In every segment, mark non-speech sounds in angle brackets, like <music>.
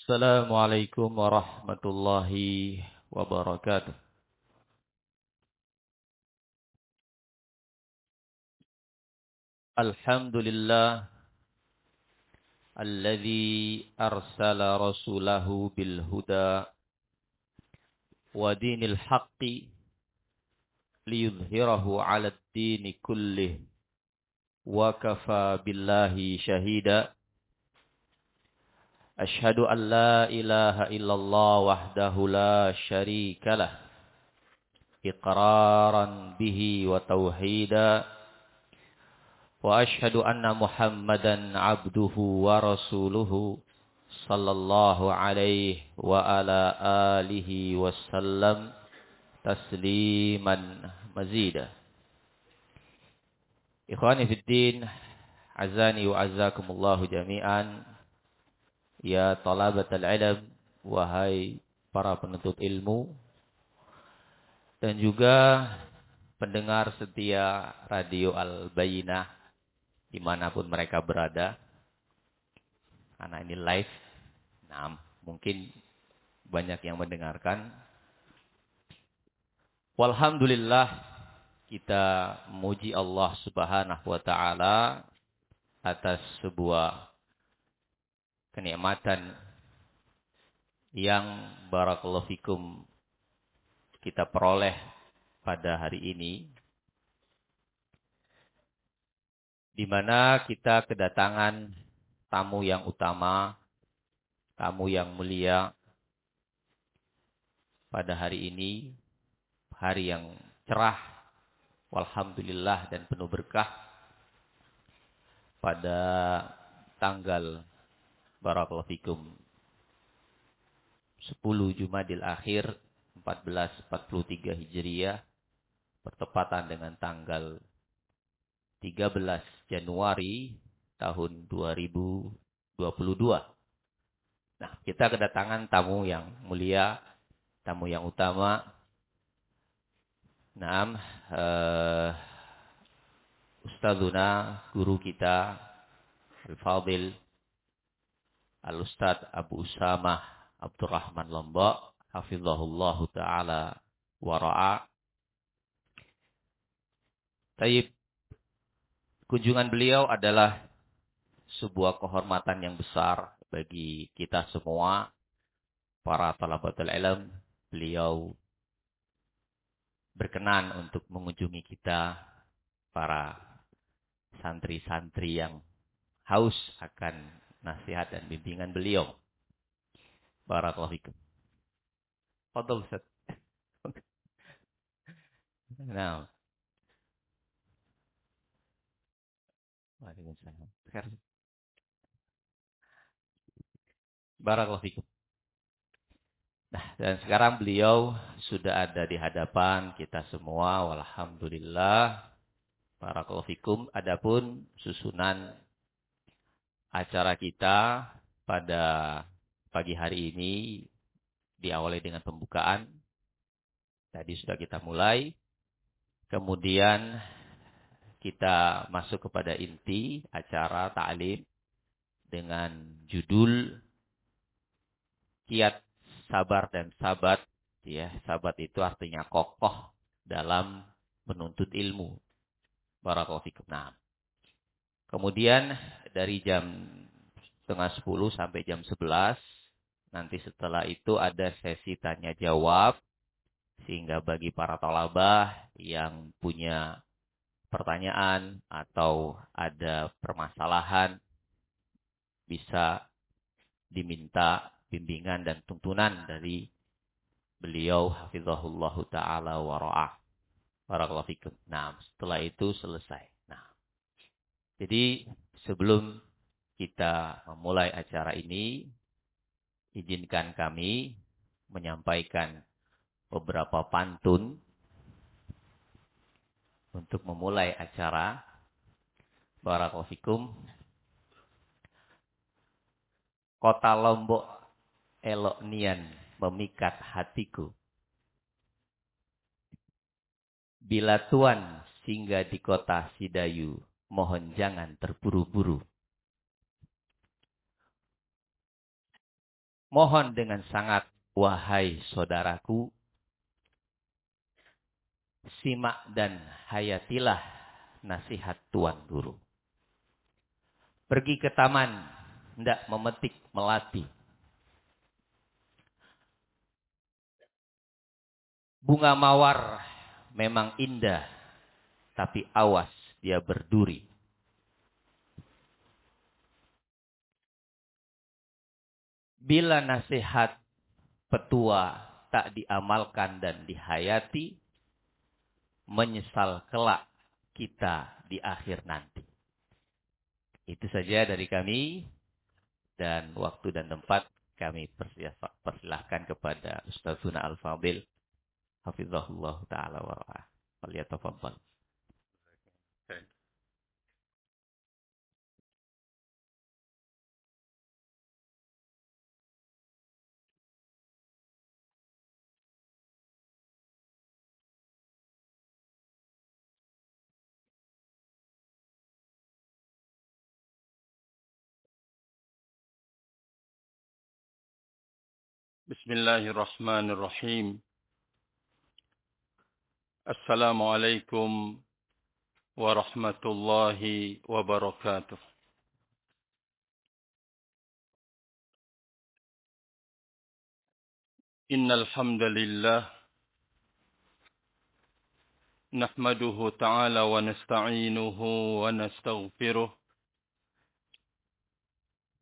السلام عليكم ورحمة الله وبركاته الحمد لله الذي أرسل رسوله بالهدى ودين الحق ليظهره على الدين كله وكفى بالله شهيدا أشهد أن لا إله إلا الله وحده لا شريك له إقرارا به وتوحيدا وأشهد أن محمدا عبده ورسوله صلى الله عليه وعلى آله وسلم تسليما مزيدا. إخواني في الدين عزاني وعزاكم الله جميعا Ya talabat al-ilm, wahai para penuntut ilmu, dan juga pendengar setia radio Al-Bayinah, di mana pun mereka berada. Karena ini live, nah mungkin banyak yang mendengarkan. Walhamdulillah, kita memuji Allah subhanahu wa ta'ala atas sebuah kenikmatan yang barakallahu fikum kita peroleh pada hari ini di mana kita kedatangan tamu yang utama, tamu yang mulia pada hari ini, hari yang cerah, walhamdulillah dan penuh berkah pada tanggal Barakallahu fikum. 10 Jumadil Akhir 1443 Hijriah bertepatan dengan tanggal 13 Januari tahun 2022. Nah, kita kedatangan tamu yang mulia, tamu yang utama. Naam, uh, Ustazuna, guru kita, Al-Fadil, Al-Ustaz Abu Usamah Abdurrahman Lombok, hafizahullah taala wara'a. Taib kunjungan beliau adalah sebuah kehormatan yang besar bagi kita semua para talabatul ilm. Beliau berkenan untuk mengunjungi kita para santri-santri yang haus akan nasihat dan bimbingan beliau. Barakallahu fikum. Fadal Ustaz. <laughs> Nah. Waalaikumsalam. Barakallahu fikum. Nah, dan sekarang beliau sudah ada di hadapan kita semua. Walhamdulillah. Barakallahu fikum. Adapun susunan acara kita pada pagi hari ini diawali dengan pembukaan. Tadi sudah kita mulai. Kemudian kita masuk kepada inti acara ta'lim dengan judul kiat sabar dan sabat. Ya, sabat itu artinya kokoh dalam menuntut ilmu. Barakallahu fikum. Nah, Kemudian dari jam setengah sepuluh sampai jam sebelas. Nanti setelah itu ada sesi tanya jawab. Sehingga bagi para tolabah yang punya pertanyaan atau ada permasalahan. Bisa diminta bimbingan dan tuntunan dari beliau hafizahullah ta'ala wara'ah. Barakallahu fikum. Nah, setelah itu selesai. Jadi sebelum kita memulai acara ini, izinkan kami menyampaikan beberapa pantun untuk memulai acara. Barakofikum. Kota Lombok elok nian memikat hatiku. Bila tuan singgah di kota Sidayu, mohon jangan terburu-buru. Mohon dengan sangat, wahai saudaraku, simak dan hayatilah nasihat Tuan Guru. Pergi ke taman, tidak memetik melati. Bunga mawar memang indah, tapi awas dia berduri. Bila nasihat petua tak diamalkan dan dihayati, menyesal kelak kita di akhir nanti. Itu saja dari kami dan waktu dan tempat kami persilahkan kepada Ustazuna Al-Fadil Hafizahullah Ta'ala wara'ah. Waliyatafaddal. بسم الله الرحمن الرحيم. السلام عليكم ورحمة الله وبركاته. إن الحمد لله نحمده تعالى ونستعينه ونستغفره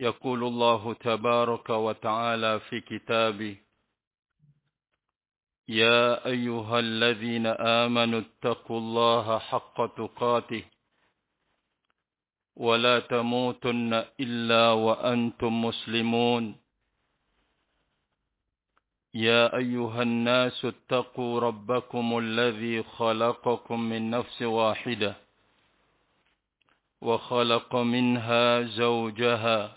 يقول الله تبارك وتعالى في كتابه يا أيها الذين آمنوا اتقوا الله حق تقاته ولا تموتن إلا وأنتم مسلمون. يا أيها الناس اتقوا ربكم الذي خلقكم من نفس واحدة وخلق منها زوجها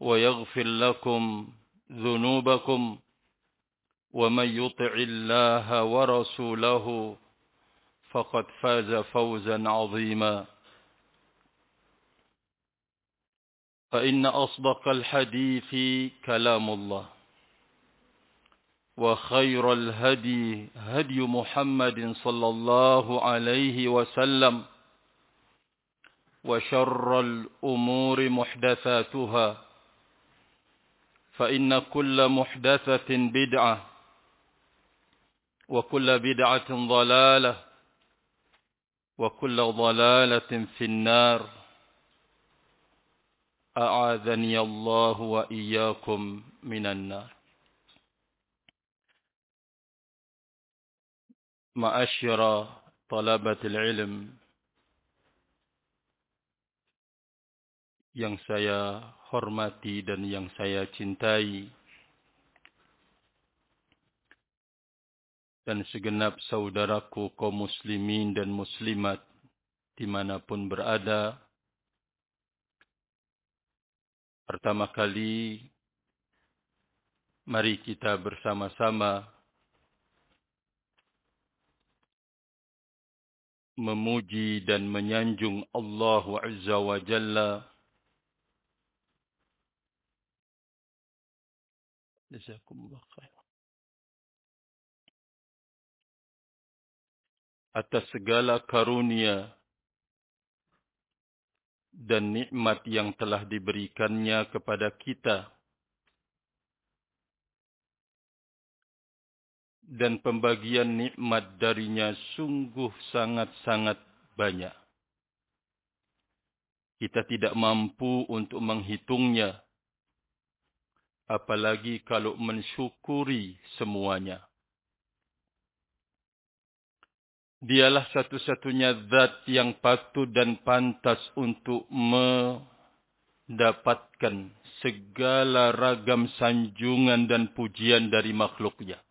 ويغفر لكم ذنوبكم ومن يطع الله ورسوله فقد فاز فوزا عظيما. فإن أصدق الحديث كلام الله وخير الهدي هدي محمد صلى الله عليه وسلم وشر الأمور محدثاتها فإن كل محدثة بدعة وكل بدعة ضلالة وكل ضلالة في النار. أعاذني الله وإياكم من النار. معاشر طلبة العلم yang saya hormati dan yang saya cintai. Dan segenap saudaraku kaum muslimin dan muslimat di mana pun berada. Pertama kali mari kita bersama-sama memuji dan menyanjung Allah Azza wa Jalla Jazakumullah khair. Atas segala karunia dan nikmat yang telah diberikannya kepada kita dan pembagian nikmat darinya sungguh sangat-sangat banyak. Kita tidak mampu untuk menghitungnya, apalagi kalau mensyukuri semuanya. Dialah satu-satunya zat yang patut dan pantas untuk mendapatkan segala ragam sanjungan dan pujian dari makhluknya.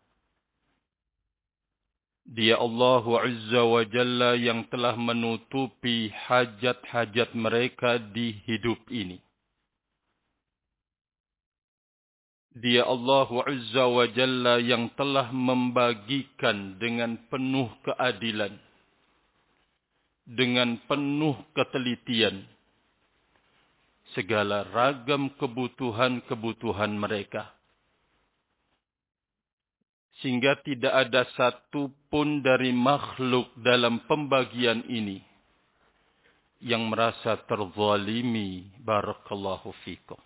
Dia Allah Azza wa Jalla yang telah menutupi hajat-hajat mereka di hidup ini. Dia Allah Azza wa Jalla yang telah membagikan dengan penuh keadilan. Dengan penuh ketelitian. Segala ragam kebutuhan-kebutuhan mereka. Sehingga tidak ada satu pun dari makhluk dalam pembagian ini. Yang merasa terzalimi. Barakallahu fikum.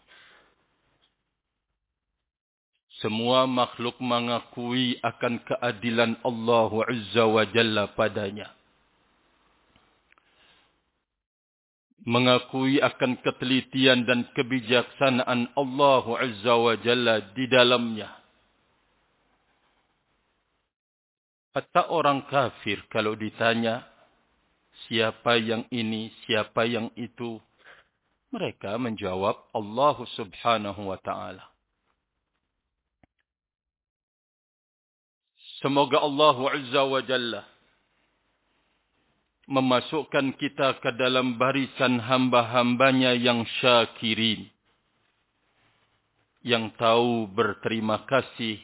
Semua makhluk mengakui akan keadilan Allah Azza wa Jalla padanya. Mengakui akan ketelitian dan kebijaksanaan Allah Azza wa Jalla di dalamnya. Hatta orang kafir kalau ditanya siapa yang ini, siapa yang itu, mereka menjawab Allah Subhanahu wa taala. Semoga Allah Azza wa Jalla memasukkan kita ke dalam barisan hamba-hambanya yang syakirin. Yang tahu berterima kasih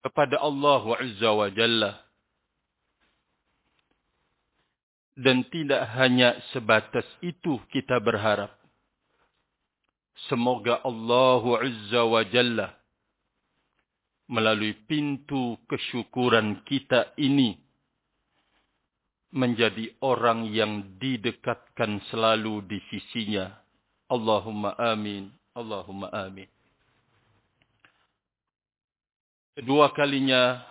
kepada Allah Azza wa Jalla. Dan tidak hanya sebatas itu kita berharap. Semoga Allah Azza wa Jalla melalui pintu kesyukuran kita ini menjadi orang yang didekatkan selalu di sisinya. Allahumma amin. Allahumma amin. Kedua kalinya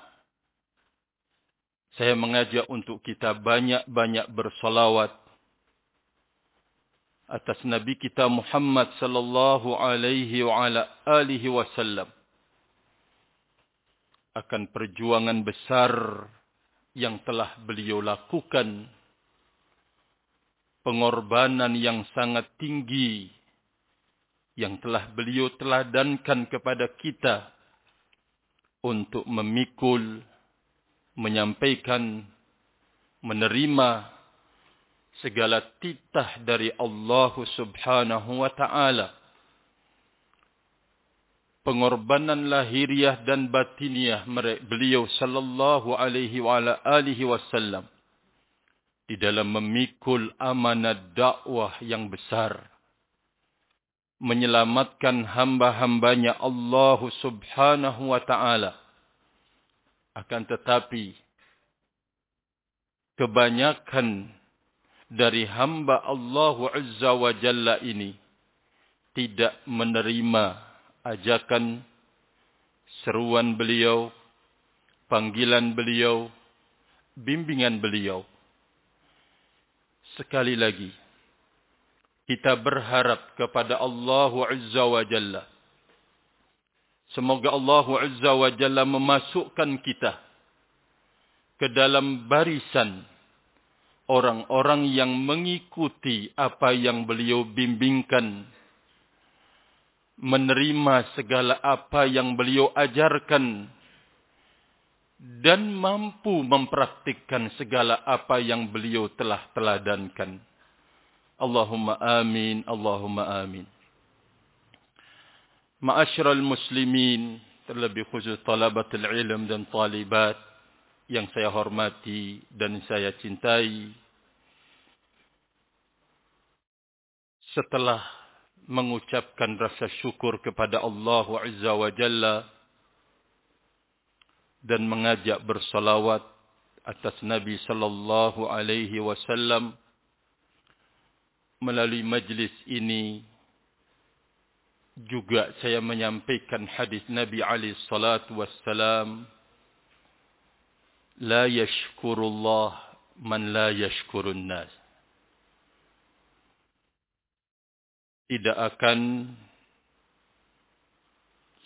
saya mengajak untuk kita banyak-banyak bersolawat atas Nabi kita Muhammad sallallahu alaihi wa ala alihi wasallam akan perjuangan besar yang telah beliau lakukan, pengorbanan yang sangat tinggi yang telah beliau teladankan kepada kita untuk memikul, menyampaikan, menerima segala titah dari Allah Subhanahu wa taala pengorbanan lahiriah dan batiniah beliau sallallahu alaihi wa ala alihi wasallam di dalam memikul amanat dakwah yang besar. Menyelamatkan hamba-hambanya Allah Subhanahu wa taala. Akan tetapi kebanyakan dari hamba Allah Azza wa Jalla ini tidak menerima ajakan seruan beliau, panggilan beliau, bimbingan beliau. Sekali lagi, kita berharap kepada Allah Azza wa Jalla. Semoga Allah Azza wa Jalla memasukkan kita ke dalam barisan orang-orang yang mengikuti apa yang beliau bimbingkan menerima segala apa yang beliau ajarkan dan mampu mempraktikkan segala apa yang beliau telah teladankan. Allahumma amin, Allahumma amin. Ma'asyiral muslimin, terlebih khusus talabatul ilm dan talibat yang saya hormati dan saya cintai. Setelah mengucapkan rasa syukur kepada Allah Azza wa Jalla dan mengajak bersalawat atas Nabi sallallahu alaihi wasallam melalui majlis ini. Juga saya menyampaikan hadis Nabi alaihi salatu wassalam la yashkurullah man la yashkurun nas tidak akan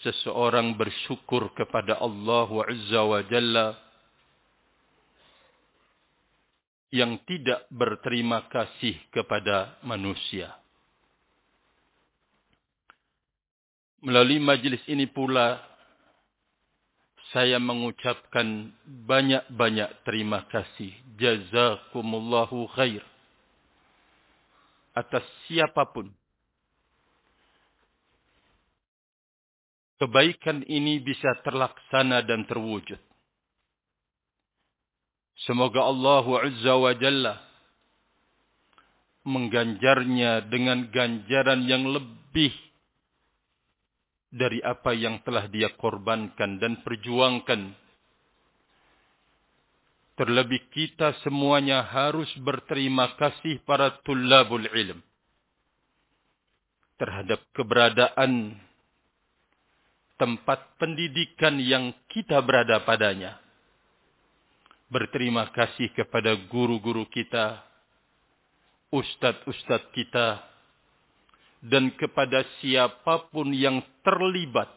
seseorang bersyukur kepada Allah Azza wa Jalla yang tidak berterima kasih kepada manusia. Melalui majlis ini pula saya mengucapkan banyak-banyak terima kasih. Jazakumullahu khair. Atas siapa pun. Kebaikan ini bisa terlaksana dan terwujud. Semoga Allah Azza wa Jalla mengganjarnya dengan ganjaran yang lebih dari apa yang telah dia korbankan dan perjuangkan. Terlebih kita semuanya harus berterima kasih para tullabul ilm terhadap keberadaan tempat pendidikan yang kita berada padanya. Berterima kasih kepada guru-guru kita, ustadz-ustadz kita, dan kepada siapa pun yang terlibat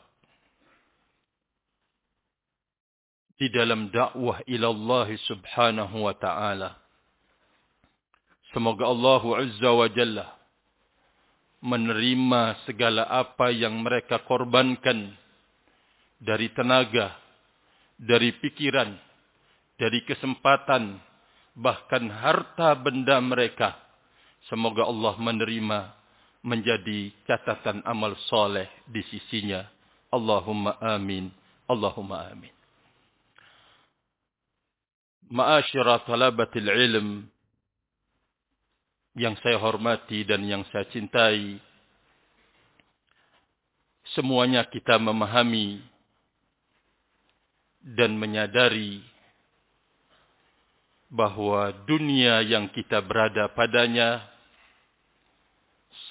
di dalam dakwah ilallah subhanahu wa ta'ala. Semoga Allah Azza wa Jalla menerima segala apa yang mereka korbankan dari tenaga, dari pikiran, dari kesempatan, bahkan harta benda mereka. Semoga Allah menerima menjadi catatan amal soleh di sisinya. Allahumma amin. Allahumma amin. Ma'asyara talabatil ilm yang saya hormati dan yang saya cintai. Semuanya kita memahami dan menyadari bahwa dunia yang kita berada padanya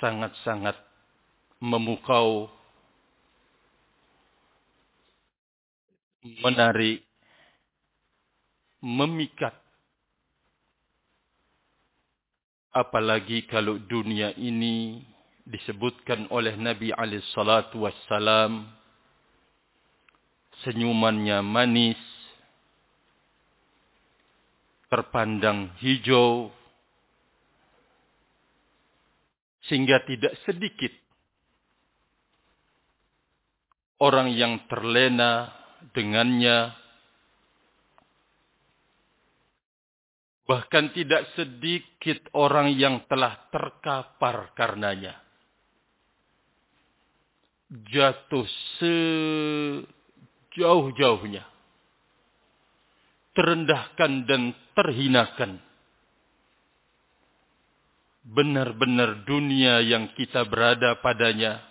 sangat-sangat memukau, menarik, memikat. Apalagi kalau dunia ini disebutkan oleh Nabi alaihi salatu wassalam senyumannya manis, terpandang hijau, sehingga tidak sedikit orang yang terlena dengannya, bahkan tidak sedikit orang yang telah terkapar karenanya. Jatuh sejauh-jauhnya. Terendahkan dan terhinakan benar-benar dunia yang kita berada padanya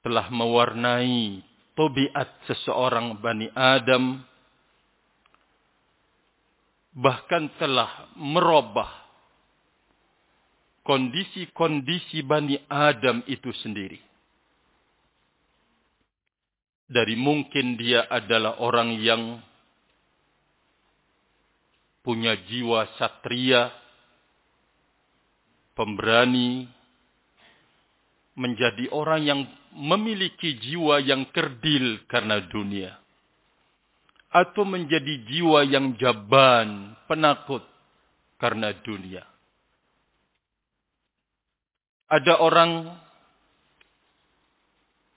telah mewarnai tobiat seseorang Bani Adam bahkan telah merubah kondisi-kondisi Bani Adam itu sendiri. Dari mungkin dia adalah orang yang punya jiwa satria, pemberani, menjadi orang yang memiliki jiwa yang kerdil karena dunia. Atau menjadi jiwa yang jaban, penakut karena dunia. Ada orang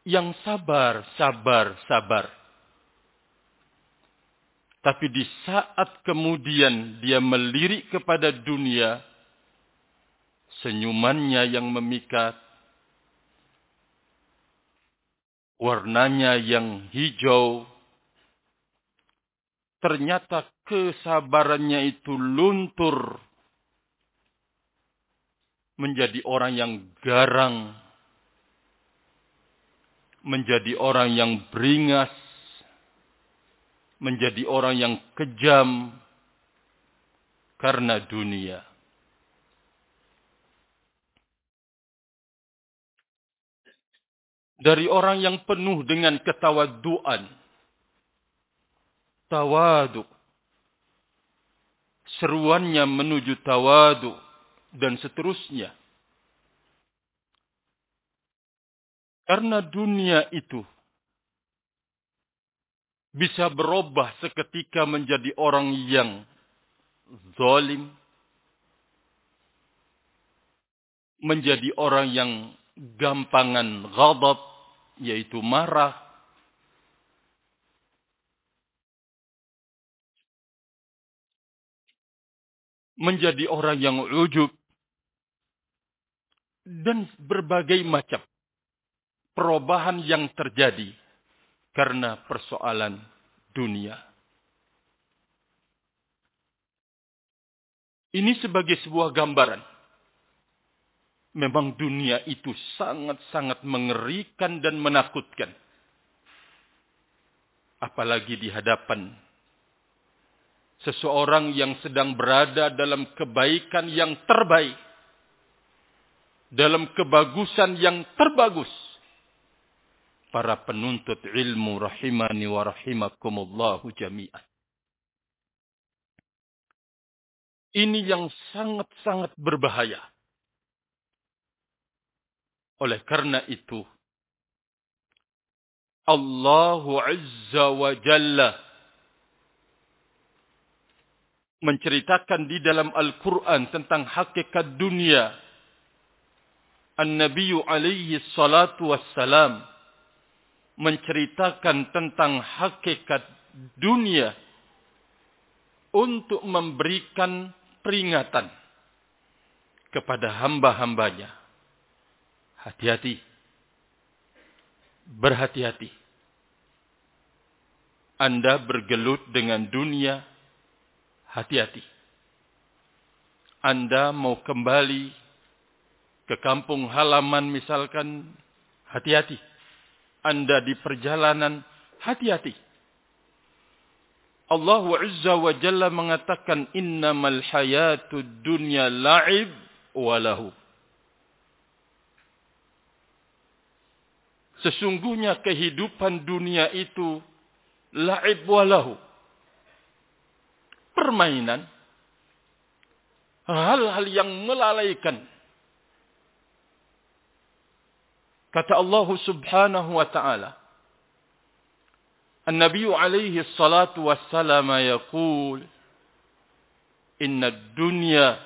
yang sabar, sabar, sabar. Tapi di saat kemudian dia melirik kepada dunia, senyumannya yang memikat, warnanya yang hijau, ternyata kesabarannya itu luntur menjadi orang yang garang, menjadi orang yang beringas, menjadi orang yang kejam karena dunia. Dari orang yang penuh dengan ketawaduan, tawaduk, seruannya menuju tawaduk, dan seterusnya. Karena dunia itu bisa berubah seketika menjadi orang yang zalim, menjadi orang yang gampangan ghadab, yaitu marah, menjadi orang yang ujub, dan berbagai macam perubahan yang terjadi karena persoalan dunia. Ini sebagai sebuah gambaran. Memang dunia itu sangat-sangat mengerikan dan menakutkan. Apalagi di hadapan seseorang yang sedang berada dalam kebaikan yang terbaik. Dalam kebagusan yang terbagus para penuntut ilmu rahimani wa rahimakumullahu jami'an. Ini yang sangat-sangat berbahaya. Oleh karena itu, Allah Azza wa Jalla menceritakan di dalam Al-Quran tentang hakikat dunia. An-Nabi alaihi salatu wassalam menceritakan tentang hakikat dunia untuk memberikan peringatan kepada hamba-hambanya. Hati-hati. Berhati-hati. Anda bergelut dengan dunia, hati-hati. Anda mau kembali ke kampung halaman misalkan, hati-hati anda di perjalanan, hati-hati. Allah Azza wa Jalla mengatakan innamal hayatud dunya la'ib walahu. Sesungguhnya kehidupan dunia itu la'ib walahu. Permainan. Hal-hal yang melalaikan Kata Allah subhanahu wa ta'ala. An-Nabi alaihi salatu wassalam yaqul. Inna dunya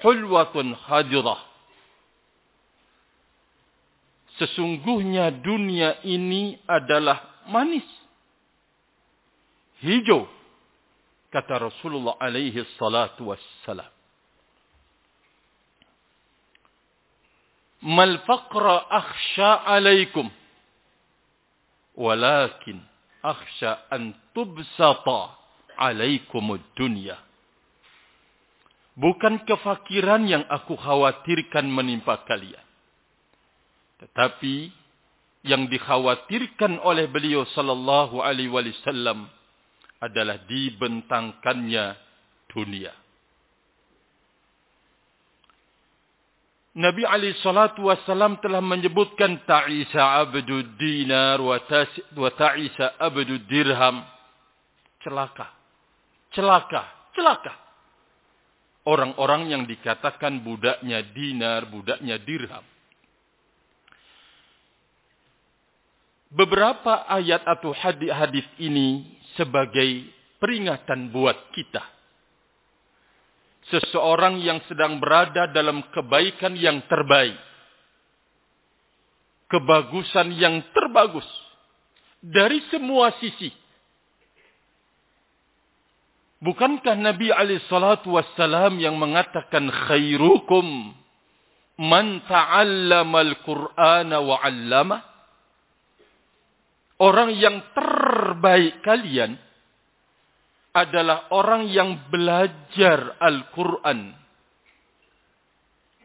hulwatun khadirah, Sesungguhnya dunia ini adalah manis. Hijau. Kata Rasulullah alaihi salatu wassalam. Mal faqra akhsha alaikum walakin akhsha an tubsata alaikum dunya bukan kefakiran yang aku khawatirkan menimpa kalian tetapi yang dikhawatirkan oleh beliau sallallahu alaihi wasallam adalah dibentangkannya dunia Nabi Ali Shallallahu Wasallam telah menyebutkan ta'isa abdu dinar wa ta'isa abdu dirham. Celaka. Celaka. Celaka. Orang-orang yang dikatakan budaknya dinar, budaknya dirham. Beberapa ayat atau hadis ini sebagai peringatan buat kita seseorang yang sedang berada dalam kebaikan yang terbaik. Kebagusan yang terbagus. Dari semua sisi. Bukankah Nabi alaihissalatu wassalam yang mengatakan khairukum man ta'allama al-Qur'ana wa 'allama? Orang yang terbaik kalian adalah orang yang belajar Al-Quran.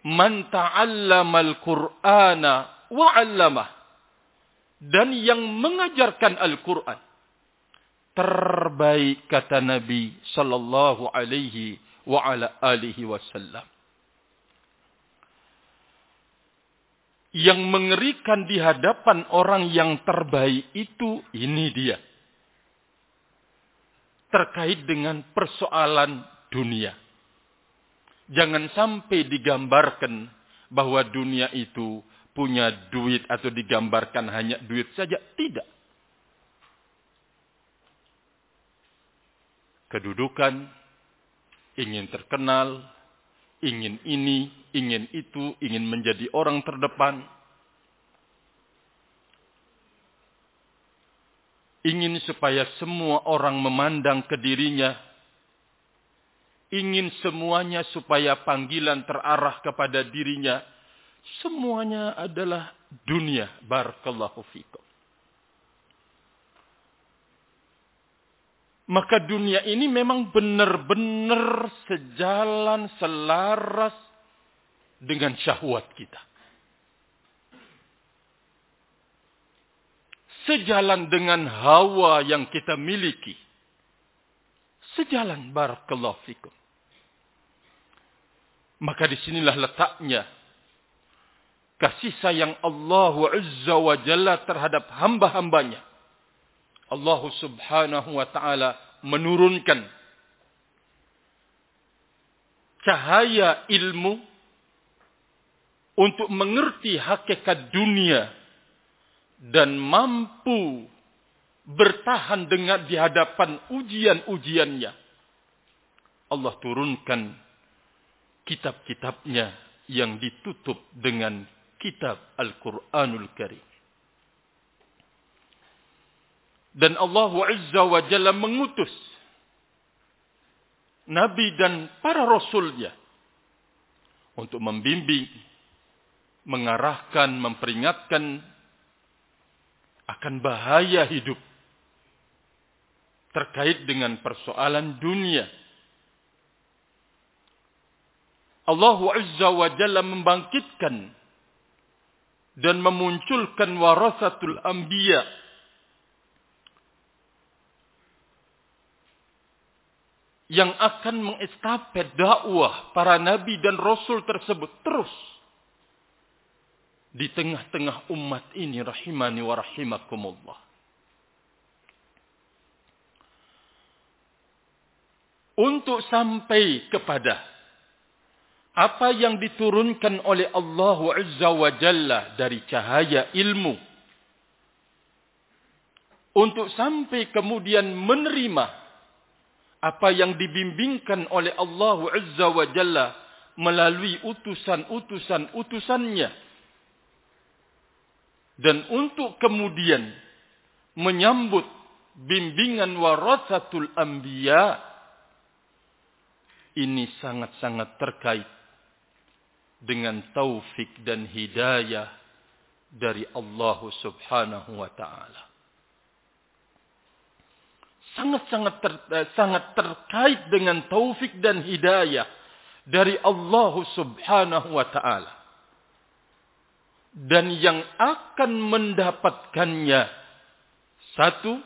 Man ta'allama Al-Qur'ana wa'allamah. Dan yang mengajarkan Al-Quran. Terbaik kata Nabi sallallahu alaihi wa ala alihi wasallam. Yang mengerikan di hadapan orang yang terbaik itu ini dia. Terkait dengan persoalan dunia. Jangan sampai digambarkan bahwa dunia itu punya duit atau digambarkan hanya duit saja. Tidak. Kedudukan, ingin terkenal, ingin ini, ingin itu, ingin menjadi orang terdepan. Ingin supaya semua orang memandang ke dirinya ingin semuanya supaya panggilan terarah kepada dirinya. Semuanya adalah dunia. Barakallahu fikum. Maka dunia ini memang benar-benar sejalan, selaras dengan syahwat kita. Sejalan dengan hawa yang kita miliki. Sejalan barakallahu fikum. Maka di sinilah letaknya kasih sayang Allah Azza wa Jalla terhadap hamba-hambanya. Allah Subhanahu wa taala menurunkan cahaya ilmu untuk mengerti hakikat dunia dan mampu bertahan dengan di hadapan ujian-ujiannya. Allah turunkan kitab-kitabnya yang ditutup dengan kitab Al-Quranul Karim. Dan Allah Azza wa Jalla mengutus Nabi dan para Rasulnya untuk membimbing, mengarahkan, memperingatkan akan bahaya hidup terkait dengan persoalan dunia. Allah Azza wa Jalla membangkitkan dan memunculkan warasatul anbiya. Yang akan mengestafet dakwah para nabi dan rasul tersebut terus di tengah-tengah umat ini rahimani wa rahimakumullah. Untuk sampai kepada apa yang diturunkan oleh Allah Azza wa Jalla dari cahaya ilmu untuk sampai kemudian menerima apa yang dibimbingkan oleh Allah Azza wa Jalla melalui utusan-utusan utusannya dan untuk kemudian menyambut bimbingan warasatul anbiya ini sangat-sangat terkait dengan taufik dan hidayah dari Allah Subhanahu wa taala. Sangat-sangat ter, eh, sangat terkait dengan taufik dan hidayah dari Allah Subhanahu wa taala. Dan yang akan mendapatkannya satu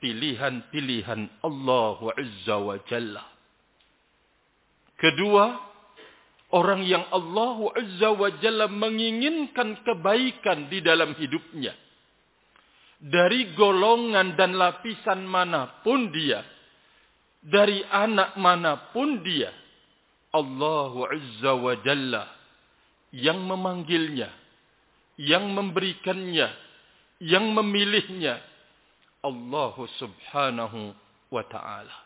pilihan-pilihan Allah Azza wa Jalla. Kedua, Orang yang Allah Azza wa Jalla menginginkan kebaikan di dalam hidupnya. Dari golongan dan lapisan mana pun dia. Dari anak mana pun dia. Allah Azza wa Jalla yang memanggilnya. Yang memberikannya. Yang memilihnya. Allah subhanahu wa ta'ala.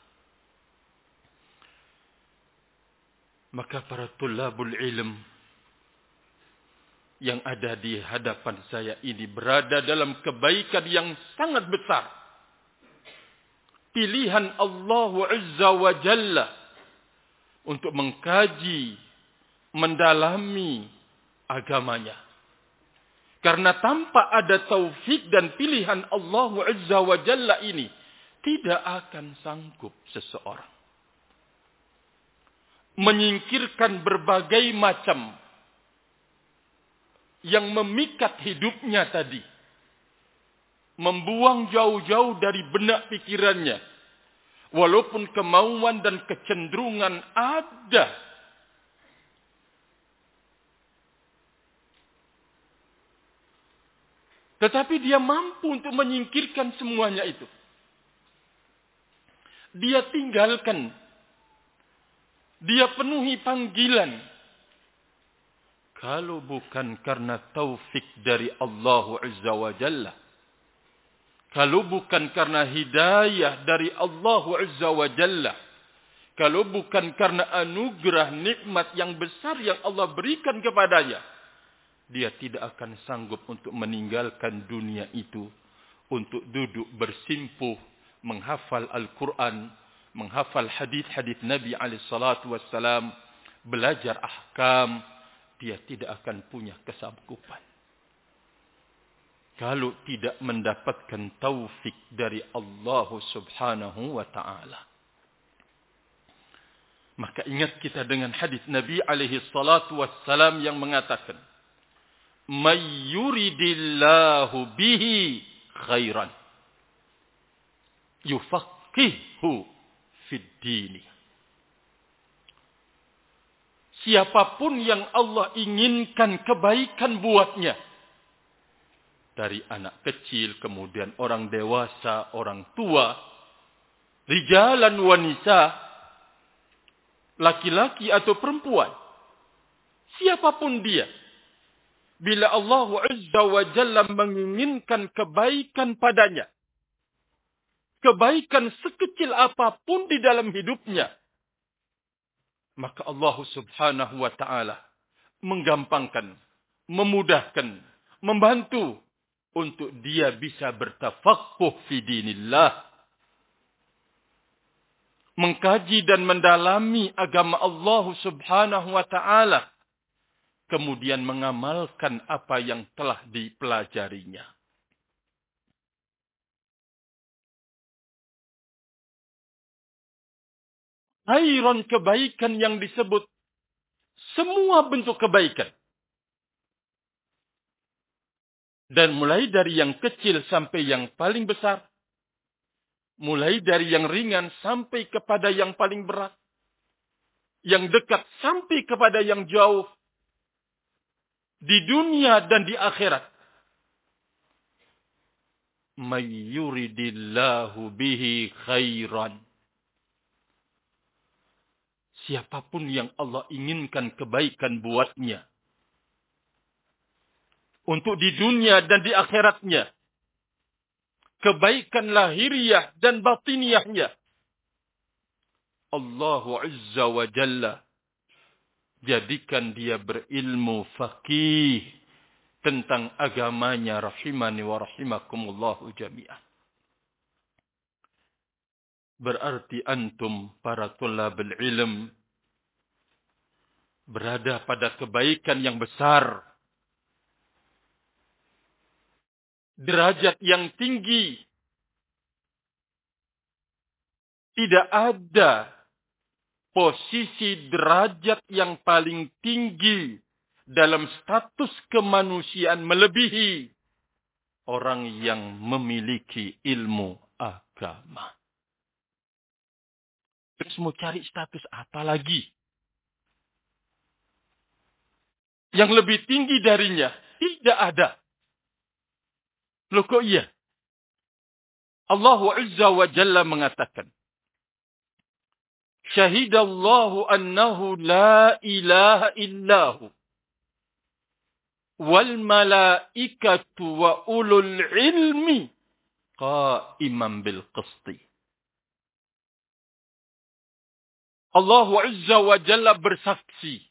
Maka para tulabul ilm yang ada di hadapan saya ini berada dalam kebaikan yang sangat besar. Pilihan Allah Azza wa Jalla untuk mengkaji, mendalami agamanya. Karena tanpa ada taufik dan pilihan Allah Azza wa Jalla ini, tidak akan sanggup seseorang menyingkirkan berbagai macam yang memikat hidupnya tadi. Membuang jauh-jauh dari benak pikirannya. Walaupun kemauan dan kecenderungan ada. Tetapi dia mampu untuk menyingkirkan semuanya itu. Dia tinggalkan. Dia penuhi panggilan. Kalau bukan karena taufik dari Allah Azza wa Jalla. Kalau bukan karena hidayah dari Allah Azza wa Jalla. Kalau bukan karena anugerah nikmat yang besar yang Allah berikan kepadanya dia tidak akan sanggup untuk meninggalkan dunia itu untuk duduk bersimpuh menghafal Al-Quran, menghafal hadis-hadis Nabi alaihi belajar ahkam, dia tidak akan punya kesanggupan. Kalau tidak mendapatkan taufik dari Allah subhanahu wa ta'ala. Maka ingat kita dengan hadis Nabi alaihi salatu wassalam yang mengatakan, may yuridillahu bihi khairan yufaqihu fid Siapa pun yang Allah inginkan kebaikan buatnya. Dari anak kecil, kemudian orang dewasa, orang tua. Rijalan wanita. Laki-laki atau perempuan. Siapa pun dia bila Allah Azza wa Jalla menginginkan kebaikan padanya. Kebaikan sekecil apa pun di dalam hidupnya. Maka Allah subhanahu wa ta'ala menggampangkan, memudahkan, membantu untuk dia bisa bertafakuh fi dinillah. Mengkaji dan mendalami agama Allah subhanahu wa ta'ala kemudian mengamalkan apa yang telah dipelajarinya. Airon kebaikan yang disebut semua bentuk kebaikan. Dan mulai dari yang kecil sampai yang paling besar. Mulai dari yang ringan sampai kepada yang paling berat. Yang dekat sampai kepada yang jauh di dunia dan di akhirat. Mayyuridillahu bihi khairan. Siapa pun yang Allah inginkan kebaikan buatnya. Untuk di dunia dan di akhiratnya. Kebaikan lahiriah dan batiniahnya. Allahu Azza wa Jalla jadikan dia berilmu faqih tentang agamanya rahimani wa rahimakumullahu jami'an. Berarti antum para tulabul ilm berada pada kebaikan yang besar. Derajat yang tinggi. Tidak ada posisi derajat yang paling tinggi dalam status kemanusiaan melebihi orang yang memiliki ilmu agama. Terus mau cari status apa lagi? Yang lebih tinggi darinya tidak ada. Loh kok iya? Allah Azza wa Jalla mengatakan, Syahidallahu annahu la ilaha illahu. Wal malaikatu wa ulul ilmi qaiman bil qisti. Allah Azza bersaksi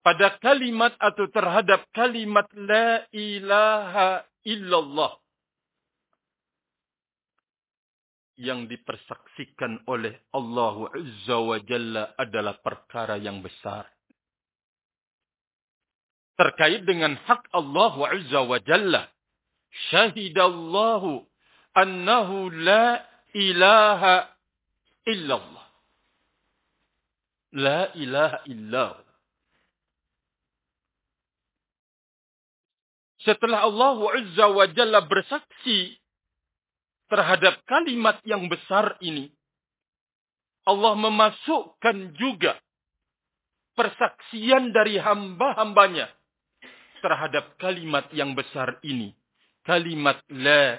pada kalimat atau terhadap kalimat la ilaha illallah yang dipersaksikan oleh Allah Azza wa Jalla adalah perkara yang besar. Terkait dengan hak Allah Azza wa Jalla. Syahidallahu annahu la ilaha illallah. La ilaha illallah. Setelah Allah Azza wa Jalla bersaksi terhadap kalimat yang besar ini, Allah memasukkan juga persaksian dari hamba-hambanya terhadap kalimat yang besar ini. Kalimat la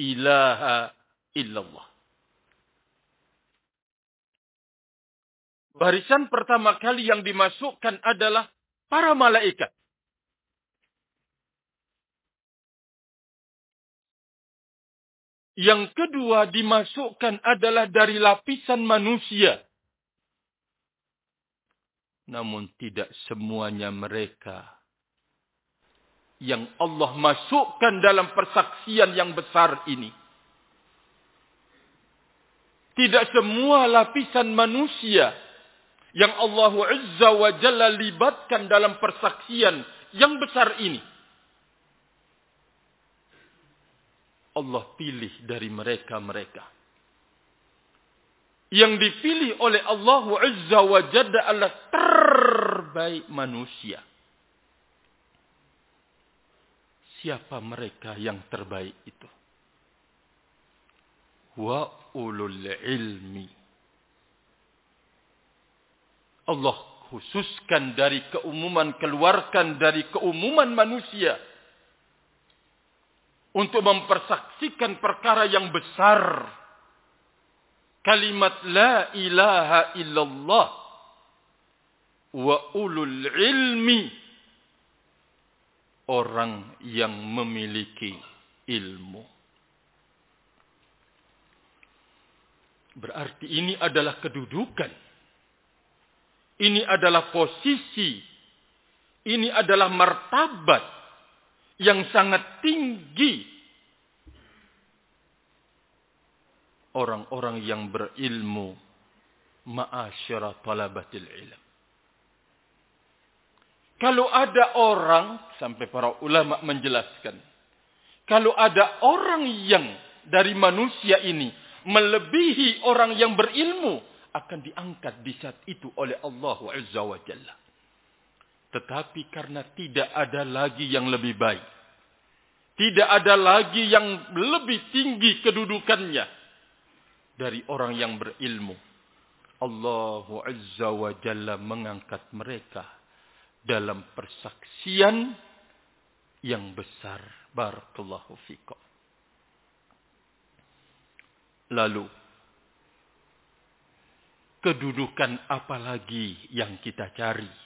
ilaha illallah. Barisan pertama kali yang dimasukkan adalah para malaikat. Yang kedua dimasukkan adalah dari lapisan manusia. Namun tidak semuanya mereka yang Allah masukkan dalam persaksian yang besar ini. Tidak semua lapisan manusia yang Allah Azza wa Jalla libatkan dalam persaksian yang besar ini. Allah pilih dari mereka-mereka. Yang dipilih oleh Allah Azza wa Jalla adalah terbaik manusia. Siapa mereka yang terbaik itu? Wa ulul ilmi. Allah khususkan dari keumuman, keluarkan dari keumuman manusia untuk mempersaksikan perkara yang besar. Kalimat la ilaha illallah wa ulul ilmi orang yang memiliki ilmu. Berarti ini adalah kedudukan. Ini adalah posisi. Ini adalah martabat yang sangat tinggi orang-orang yang berilmu ma'asyara talabatil ilm. Kalau ada orang, sampai para ulama menjelaskan, kalau ada orang yang dari manusia ini melebihi orang yang berilmu, akan diangkat di saat itu oleh Allah Azza wa Jalla. Tetapi karena tidak ada lagi yang lebih baik. Tidak ada lagi yang lebih tinggi kedudukannya dari orang yang berilmu. Allah Azza wa Jalla mengangkat mereka dalam persaksian yang besar. Barakallahu fikum. Lalu, kedudukan apa lagi yang kita cari?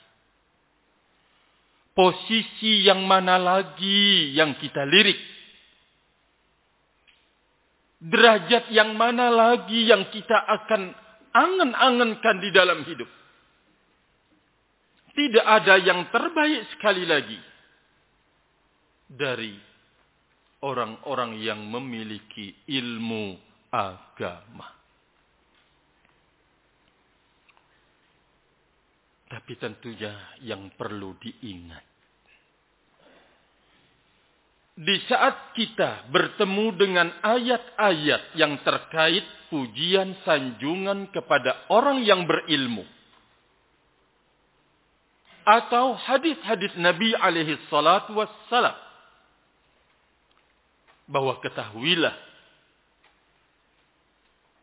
Posisi yang mana lagi yang kita lirik? Derajat yang mana lagi yang kita akan angen-angenkan di dalam hidup? Tidak ada yang terbaik sekali lagi dari orang-orang yang memiliki ilmu agama. Tapi tentunya yang perlu diingat. Di saat kita bertemu dengan ayat-ayat yang terkait pujian sanjungan kepada orang yang berilmu. Atau hadis-hadis Nabi alaihi salatu wassalam. Bahwa ketahuilah.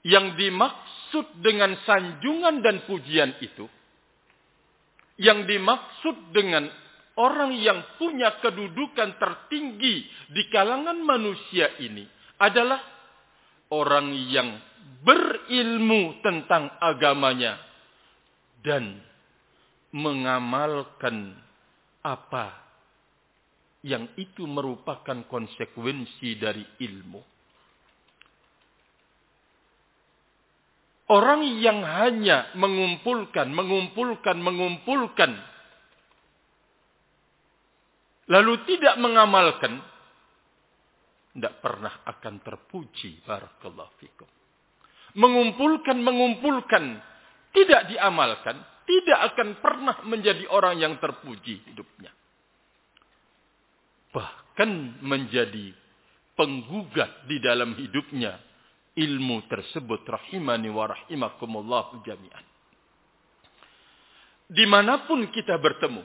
Yang dimaksud dengan sanjungan dan pujian itu yang dimaksud dengan orang yang punya kedudukan tertinggi di kalangan manusia ini adalah orang yang berilmu tentang agamanya dan mengamalkan apa yang itu merupakan konsekuensi dari ilmu. Orang yang hanya mengumpulkan, mengumpulkan, mengumpulkan. Lalu tidak mengamalkan. Tidak pernah akan terpuji. Barakallahu fikum. Mengumpulkan, mengumpulkan. Tidak diamalkan. Tidak akan pernah menjadi orang yang terpuji hidupnya. Bahkan menjadi penggugat di dalam hidupnya ilmu tersebut rahimani wa rahimakumullah jami'an. Di mana pun kita bertemu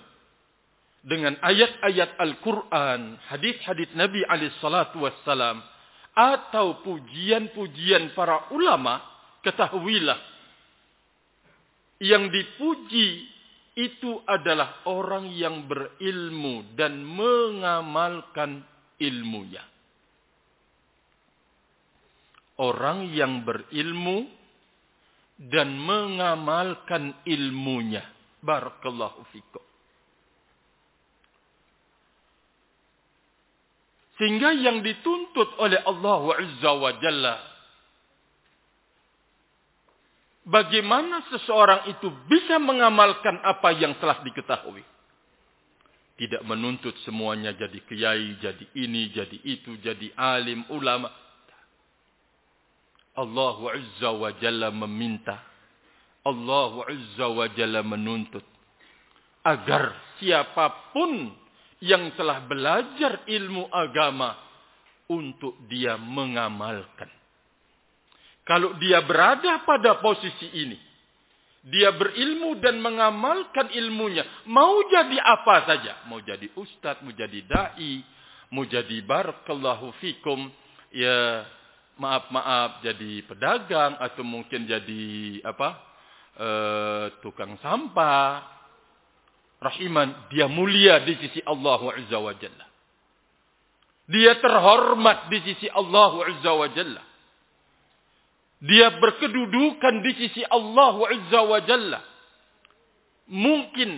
dengan ayat-ayat Al-Quran, hadis-hadis Nabi alaihissalatu wassalam, atau pujian-pujian para ulama, ketahuilah yang dipuji itu adalah orang yang berilmu dan mengamalkan ilmunya. Orang yang berilmu dan mengamalkan ilmunya. Barakallahu fikum. Sehingga yang dituntut oleh Allah Azza bagaimana seseorang itu bisa mengamalkan apa yang telah diketahui. Tidak menuntut semuanya jadi kiai, jadi ini, jadi itu, jadi alim, ulama. Allah Azza wa Jalla meminta. Allah Azza wa Jalla menuntut. Agar siapa pun yang telah belajar ilmu agama untuk dia mengamalkan. Kalau dia berada pada posisi ini, dia berilmu dan mengamalkan ilmunya, mau jadi apa saja, mau jadi ustadz, mau jadi dai, mau jadi barakallahu fikum, ya maaf-maaf jadi pedagang atau mungkin jadi apa? Uh, tukang sampah, rahiman, dia mulia di sisi Allah Azza wa Jalla. Dia terhormat di sisi Allah Azza wa Jalla. Dia berkedudukan di sisi Allah Azza wa Jalla. Mungkin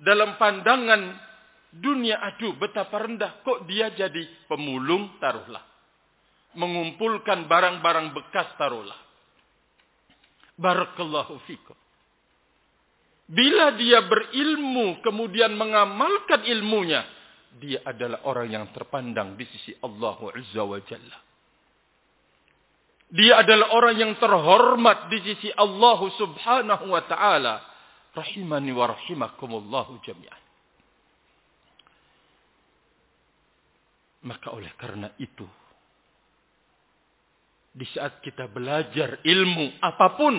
dalam pandangan dunia, aduh betapa rendah. Kok dia jadi pemulung, taruhlah. Mengumpulkan barang-barang bekas, taruhlah. Barakallahu fikum. Bila dia berilmu kemudian mengamalkan ilmunya, dia adalah orang yang terpandang di sisi Allah Azza wa Jalla. Dia adalah orang yang terhormat di sisi Allah Subhanahu wa taala. Rahimani wa rahimakumullahu jami'an. Maka oleh karena itu, di saat kita belajar ilmu apa pun,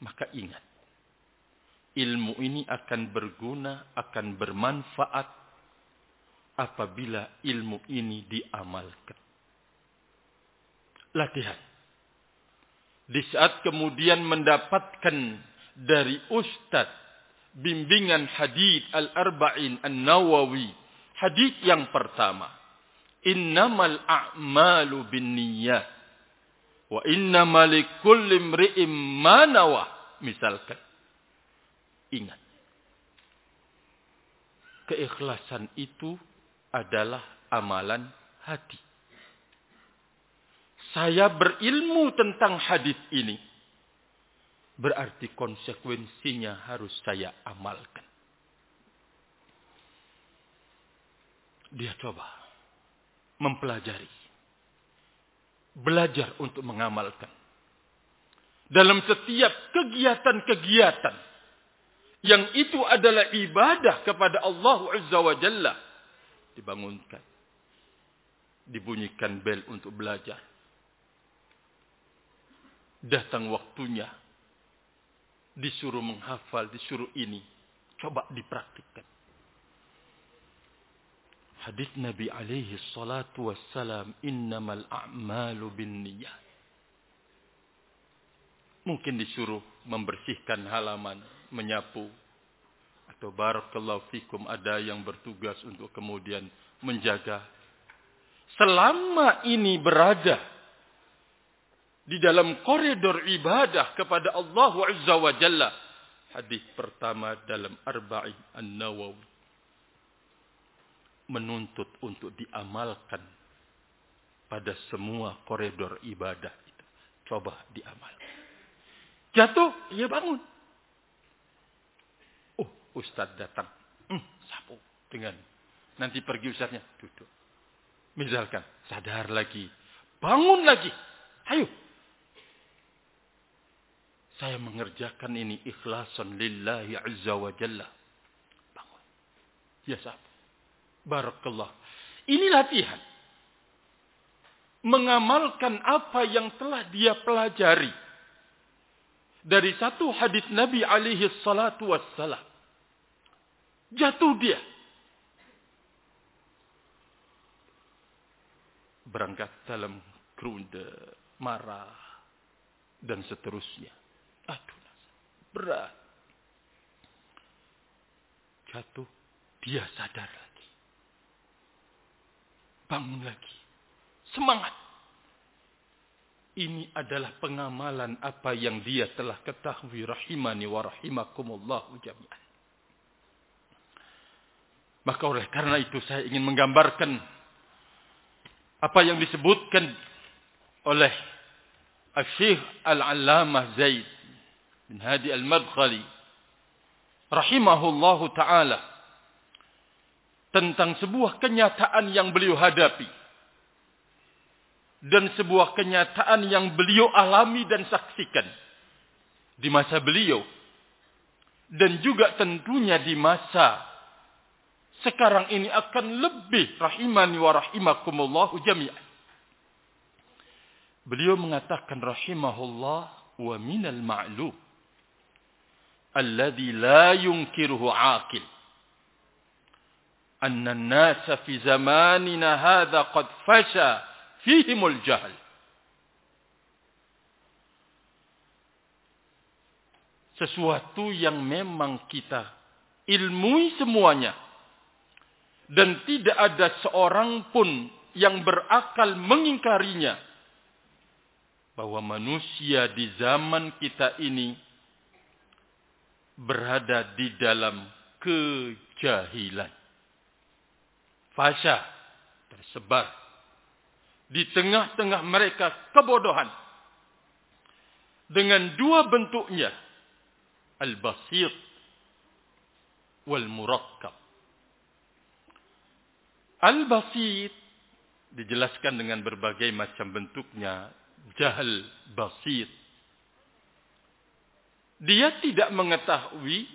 maka ingat ilmu ini akan berguna, akan bermanfaat apabila ilmu ini diamalkan. Latihan. Di saat kemudian mendapatkan dari ustaz bimbingan hadis Al-Arba'in An-Nawawi, hadis yang pertama, innamal a'malu binniyat wa innamal likulli imri'in ma nawah, misalkan Ingat. Keikhlasan itu adalah amalan hati. Saya berilmu tentang hadis ini. Berarti konsekuensinya harus saya amalkan. Dia coba mempelajari. Belajar untuk mengamalkan. Dalam setiap kegiatan-kegiatan yang itu adalah ibadah kepada Allah Azza wa Jalla. Dibangunkan. Dibunyikan bel untuk belajar. Datang waktunya. Disuruh menghafal, disuruh ini. Coba dipraktikkan. Hadis Nabi alaihi salatu wassalam. Innamal a'malu bin niyat. Mungkin disuruh membersihkan halaman menyapu atau barakallahu fikum ada yang bertugas untuk kemudian menjaga selama ini berada di dalam koridor ibadah kepada Allah Azza wa hadis pertama dalam Arba'in An-Nawawi menuntut untuk diamalkan pada semua koridor ibadah itu coba diamalkan jatuh ya bangun Ustadz datang. Hmm, sapu dengan nanti pergi ustadznya duduk. Misalkan sadar lagi, bangun lagi. Ayo. Saya mengerjakan ini ikhlasan lillahi azza wa jalla. Bangun. Ya sapu. Barakallah. Ini latihan. Mengamalkan apa yang telah dia pelajari. Dari satu hadis Nabi alaihi salatu wassalam Jatuh dia. Berangkat dalam kerunda, marah, dan seterusnya. Aduh, berat. wabarakatuh, dia sadar. Bangun lagi. Semangat. Ini adalah pengamalan apa yang dia telah ketahui rahimani wa rahimakumullahu jami'an. Maka oleh karena itu saya ingin menggambarkan apa yang disebutkan oleh Al-Syekh Al-Allamah Zaid bin Hadi Al-Madkhali rahimahullahu taala tentang sebuah kenyataan yang beliau hadapi. Dan sebuah kenyataan yang beliau alami dan saksikan di masa beliau. Dan juga tentunya di masa sekarang ini akan lebih rahimani wa rahimakumullah jami'an. Beliau mengatakan rahimahullah wa minal ma'lum. Alladhi la yunkiruhu aqil anna an-nasa fi zamanina hadha qad fasha fihimul jahl. Sesuatu yang memang kita ilmui semuanya. Dan tidak ada seorang pun yang berakal mengingkarinya. Bahwa manusia di zaman kita ini berada di dalam kejahilan. Fasya tersebar di tengah-tengah mereka kebodohan. Dengan dua bentuknya. Al-Basir wal-Murakkab. Al-Basir dijelaskan dengan berbagai macam bentuknya. Jahal basir. Dia tidak mengetahui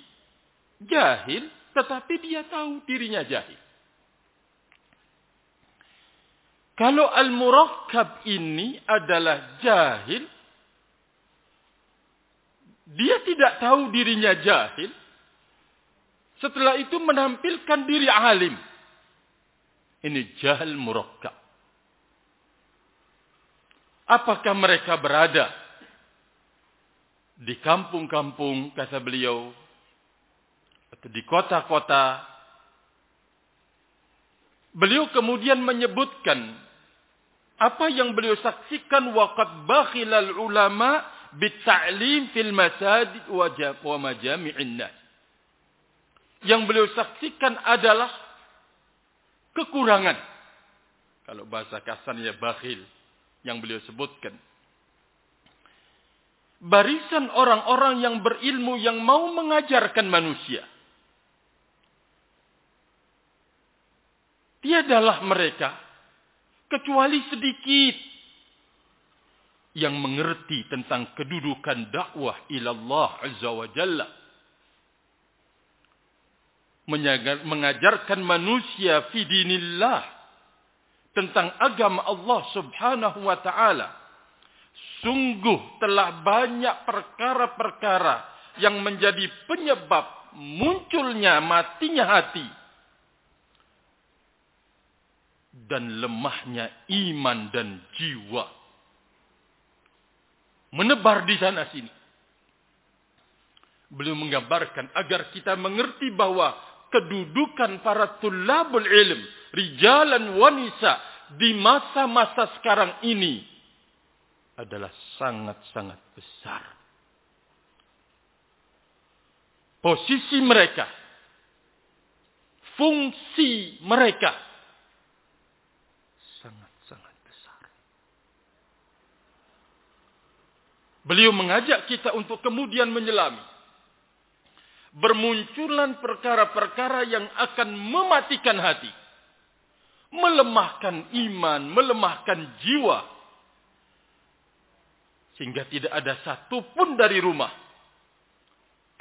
jahil, tetapi dia tahu dirinya jahil. Kalau al-murakkab ini adalah jahil, dia tidak tahu dirinya jahil, setelah itu menampilkan diri alim. Ini jahil murakkab. Apakah mereka berada di kampung-kampung, kata beliau, atau di kota-kota. Beliau kemudian menyebutkan apa yang beliau saksikan waqad bakhilal ulama bitta'lim fil masajid wa majami'in nas. Yang beliau saksikan adalah kekurangan. Kalau bahasa kasarnya bakhil yang beliau sebutkan. Barisan orang-orang yang berilmu yang mau mengajarkan manusia. Tiadalah mereka kecuali sedikit yang mengerti tentang kedudukan dakwah ilallah azza wa jalla. Mengajarkan manusia fi dinillah tentang agama Allah Subhanahu wa taala. Sungguh telah banyak perkara-perkara yang menjadi penyebab munculnya matinya hati dan lemahnya iman dan jiwa. Menebar di sana sini. Beliau menggambarkan agar kita mengerti bahwa kedudukan para tulabul ilm, rijalan wanita di masa-masa sekarang ini adalah sangat-sangat besar. Posisi mereka, fungsi mereka Beliau mengajak kita untuk kemudian menyelami. Bermunculan perkara-perkara yang akan mematikan hati. Melemahkan iman, melemahkan jiwa. Sehingga tidak ada satupun dari rumah.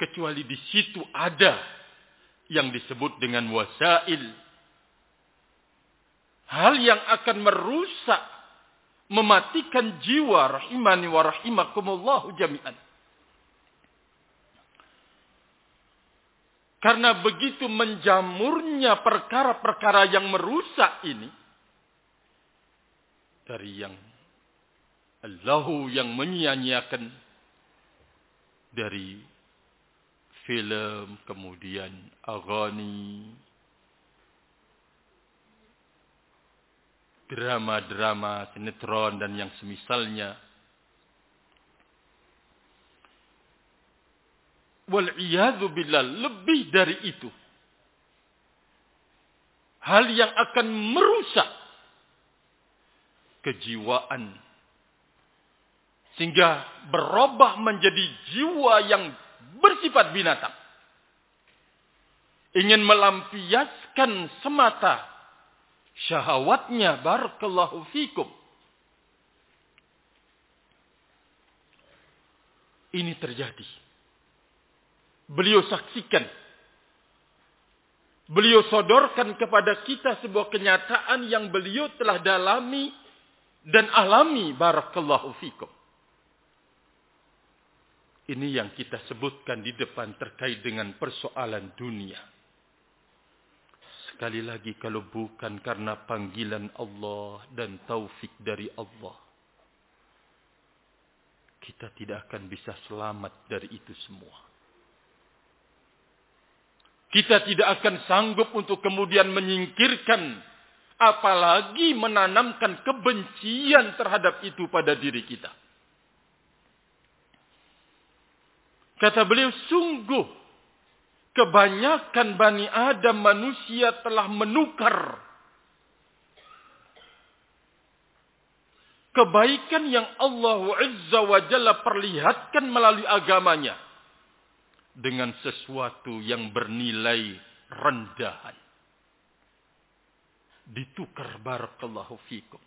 Kecuali di situ ada yang disebut dengan wasail. Hal yang akan merusak mematikan jiwa rahimani wa rahimakumullah jami'an. Karena begitu menjamurnya perkara-perkara yang merusak ini. Dari yang Allahu yang menyia-nyiakan. Dari film, kemudian agani, drama-drama, sinetron dan yang semisalnya. Wal'iyadu billah, lebih dari itu. Hal yang akan merusak kejiwaan. Sehingga berubah menjadi jiwa yang bersifat binatang. Ingin melampiaskan semata syahwatnya barakallahu fikum. Ini terjadi. Beliau saksikan. Beliau sodorkan kepada kita sebuah kenyataan yang beliau telah dalami dan alami barakallahu fikum. Ini yang kita sebutkan di depan terkait dengan persoalan dunia. Sekali lagi kalau bukan karena panggilan Allah dan taufik dari Allah. Kita tidak akan bisa selamat dari itu semua. Kita tidak akan sanggup untuk kemudian menyingkirkan. Apalagi menanamkan kebencian terhadap itu pada diri kita. Kata beliau, sungguh kebanyakan Bani Adam manusia telah menukar kebaikan yang Allah Azza wa Jalla perlihatkan melalui agamanya dengan sesuatu yang bernilai rendahan. Ditukar barakallahu fikum.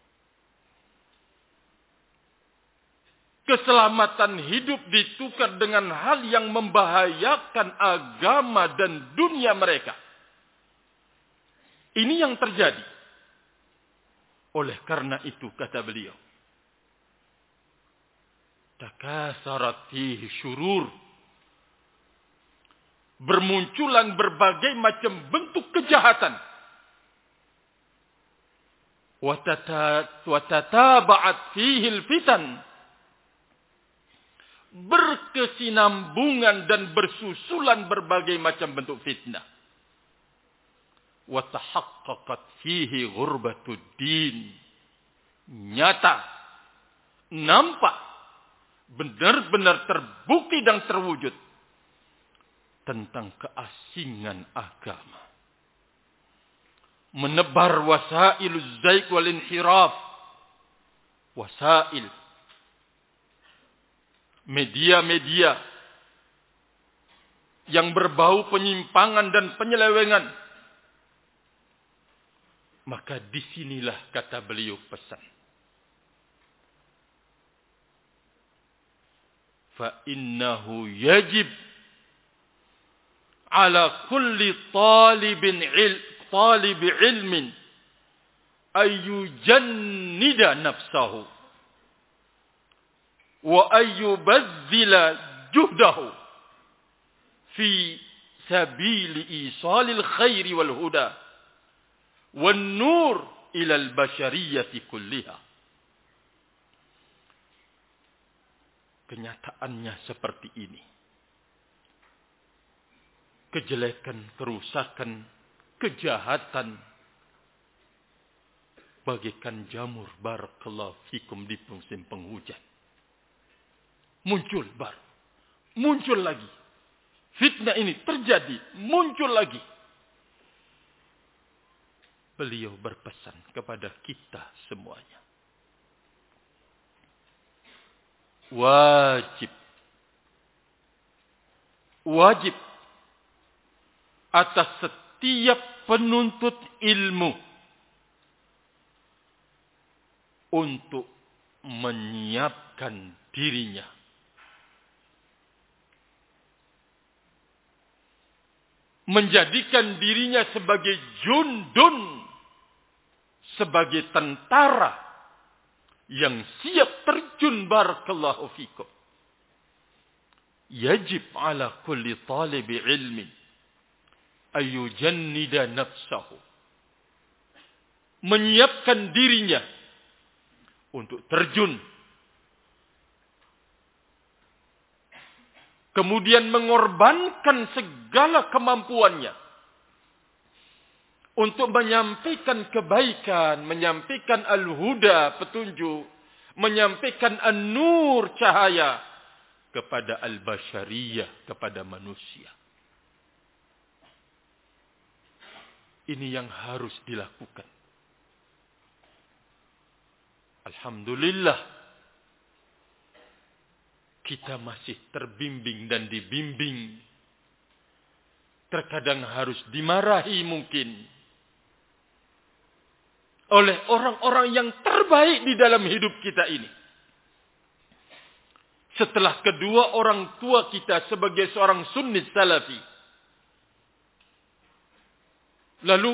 Keselamatan hidup ditukar dengan hal yang membahayakan agama dan dunia mereka. Ini yang terjadi. Oleh karena itu kata beliau. Takasarat fihi syurur. Bermunculan berbagai macam bentuk kejahatan. Watataba'at fihi fitan berkesinambungan dan bersusulan berbagai macam bentuk fitnah. Watahaqqaqat fihi din. Nyata, nampak, benar-benar terbukti dan terwujud tentang keasingan agama. Menebar wasail zaik wal inhiraf. Wasail media-media yang berbau penyimpangan dan penyelewengan. Maka di sinilah kata beliau pesan. Fa innahu yajib ala kulli talibin il, talib ilmin ayyujannida nafsahu wa ayyubazzila juhdahu fi sabili isalil khairi wal huda wan nur ila al bashariyati kulliha. Kenyataannya seperti ini. Kejelekan kerusakan kejahatan. Bagaikan jamur barakallahu fikum di musim penghujan muncul baru. Muncul lagi. Fitnah ini terjadi, muncul lagi. Beliau berpesan kepada kita semuanya. Wajib. Wajib. Atas setiap penuntut ilmu. Untuk menyiapkan dirinya menjadikan dirinya sebagai jundun, sebagai tentara yang siap terjun barakallahu fikum. Yajib ala kulli talibi ilmin ayujannida nafsahu. Menyiapkan dirinya untuk terjun kemudian mengorbankan segala kemampuannya untuk menyampaikan kebaikan, menyampaikan al-huda, petunjuk, menyampaikan an-nur cahaya kepada al-bashariyah, kepada manusia. Ini yang harus dilakukan. Alhamdulillah kita masih terbimbing dan dibimbing. Terkadang harus dimarahi mungkin oleh orang-orang yang terbaik di dalam hidup kita ini. Setelah kedua orang tua kita sebagai seorang sunni salafi. Lalu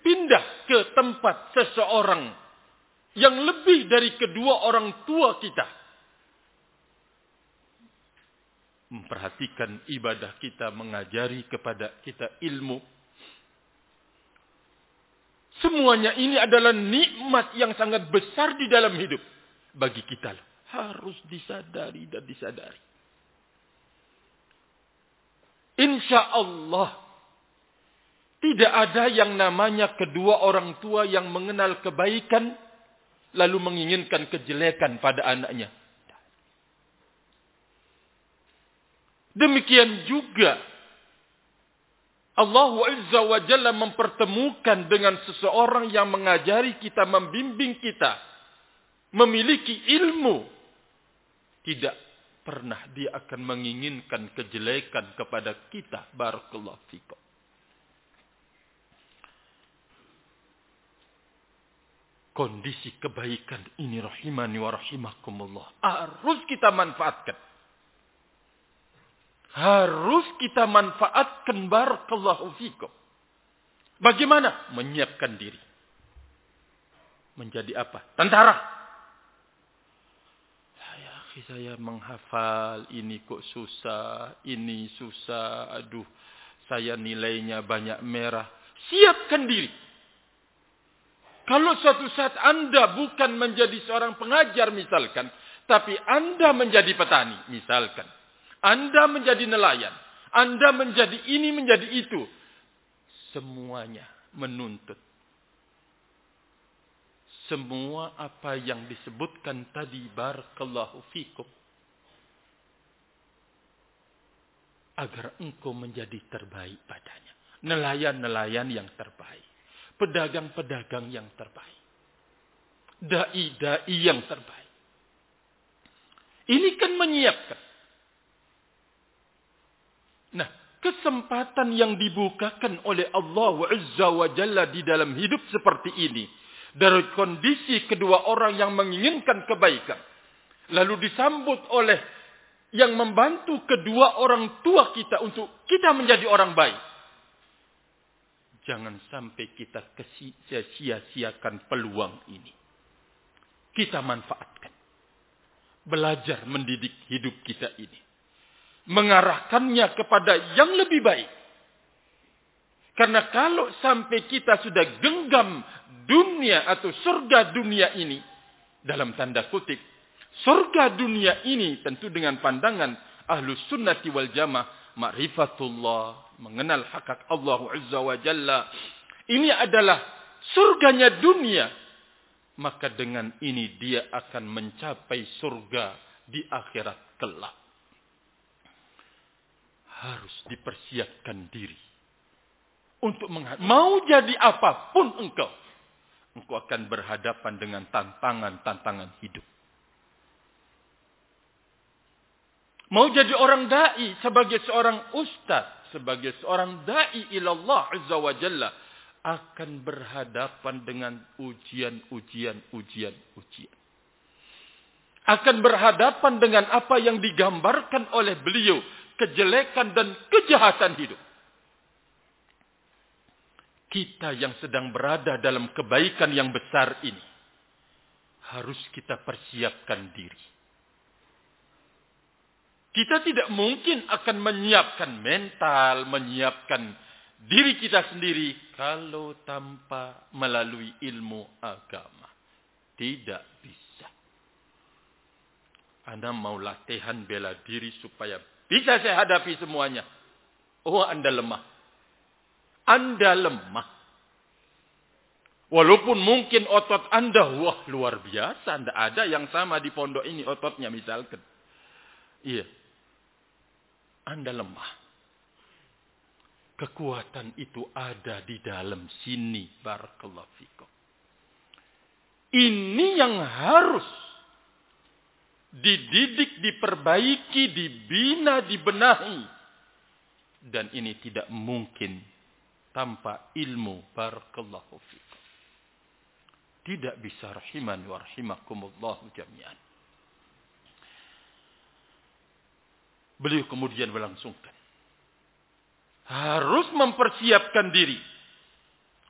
pindah ke tempat seseorang yang lebih dari kedua orang tua kita. Memperhatikan ibadah kita, mengajari kepada kita ilmu Semuanya ini adalah nikmat yang sangat besar di dalam hidup. Bagi kita harus disadari dan disadari. Insya Allah. Tidak ada yang namanya kedua orang tua yang mengenal kebaikan. Lalu menginginkan kejelekan pada anaknya. Demikian juga Allah Azza wa Jalla mempertemukan dengan seseorang yang mengajari kita, membimbing kita, memiliki ilmu. Tidak pernah dia akan menginginkan kejelekan kepada kita. Barakallahu fikum. Kondisi kebaikan ini rahimani wa rahimakumullah. Harus kita manfaatkan harus kita manfaatkan barakallahu fikum. Bagaimana? Menyiapkan diri. Menjadi apa? Tentara. Ya, saya menghafal ini kok susah, ini susah, aduh, saya nilainya banyak merah. Siapkan diri. Kalau suatu saat Anda bukan menjadi seorang pengajar misalkan, tapi Anda menjadi petani misalkan. Anda menjadi nelayan. Anda menjadi ini, menjadi itu. Semuanya menuntut. Semua apa yang disebutkan tadi, barakallahu fikum. Agar engkau menjadi terbaik padanya. Nelayan-nelayan yang terbaik. Pedagang-pedagang yang terbaik. Dai-dai yang terbaik. Ini kan menyiapkan Nah, kesempatan yang dibukakan oleh Allah Azza wa Jalla di dalam hidup seperti ini. Dari kondisi kedua orang yang menginginkan kebaikan. Lalu disambut oleh yang membantu kedua orang tua kita untuk kita menjadi orang baik. Jangan sampai kita sia-siakan peluang ini. Kita manfaatkan. Belajar mendidik hidup kita ini mengarahkannya kepada yang lebih baik. Karena kalau sampai kita sudah genggam dunia atau surga dunia ini, dalam tanda kutip, surga dunia ini tentu dengan pandangan ahlu sunnati wal jamaah, ma'rifatullah, mengenal hakak Allah Azza wa Jalla. Ini adalah surganya dunia. Maka dengan ini dia akan mencapai surga di akhirat kelak harus dipersiapkan diri. Untuk mau jadi apa pun engkau. Engkau akan berhadapan dengan tantangan-tantangan hidup. Mau jadi orang da'i sebagai seorang ustaz, sebagai seorang da'i ilallah azza jalla akan berhadapan dengan ujian-ujian ujian-ujian. Akan berhadapan dengan apa yang digambarkan oleh beliau kejelekan dan kejahatan hidup. Kita yang sedang berada dalam kebaikan yang besar ini. Harus kita persiapkan diri. Kita tidak mungkin akan menyiapkan mental, menyiapkan diri kita sendiri kalau tanpa melalui ilmu agama. Tidak bisa. Anda mau latihan bela diri supaya Bisa saya hadapi semuanya. Oh, Anda lemah. Anda lemah. Walaupun mungkin otot Anda, wah luar biasa. Anda ada yang sama di pondok ini ototnya misalkan. Iya. Anda lemah. Kekuatan itu ada di dalam sini. Barakallahu fikum. Ini yang harus dididik, diperbaiki, dibina, dibenahi. Dan ini tidak mungkin tanpa ilmu. Barakallahu fikum. Tidak bisa rahiman wa rahimakumullahu jami'an. Beliau kemudian melangsungkan. Harus mempersiapkan diri.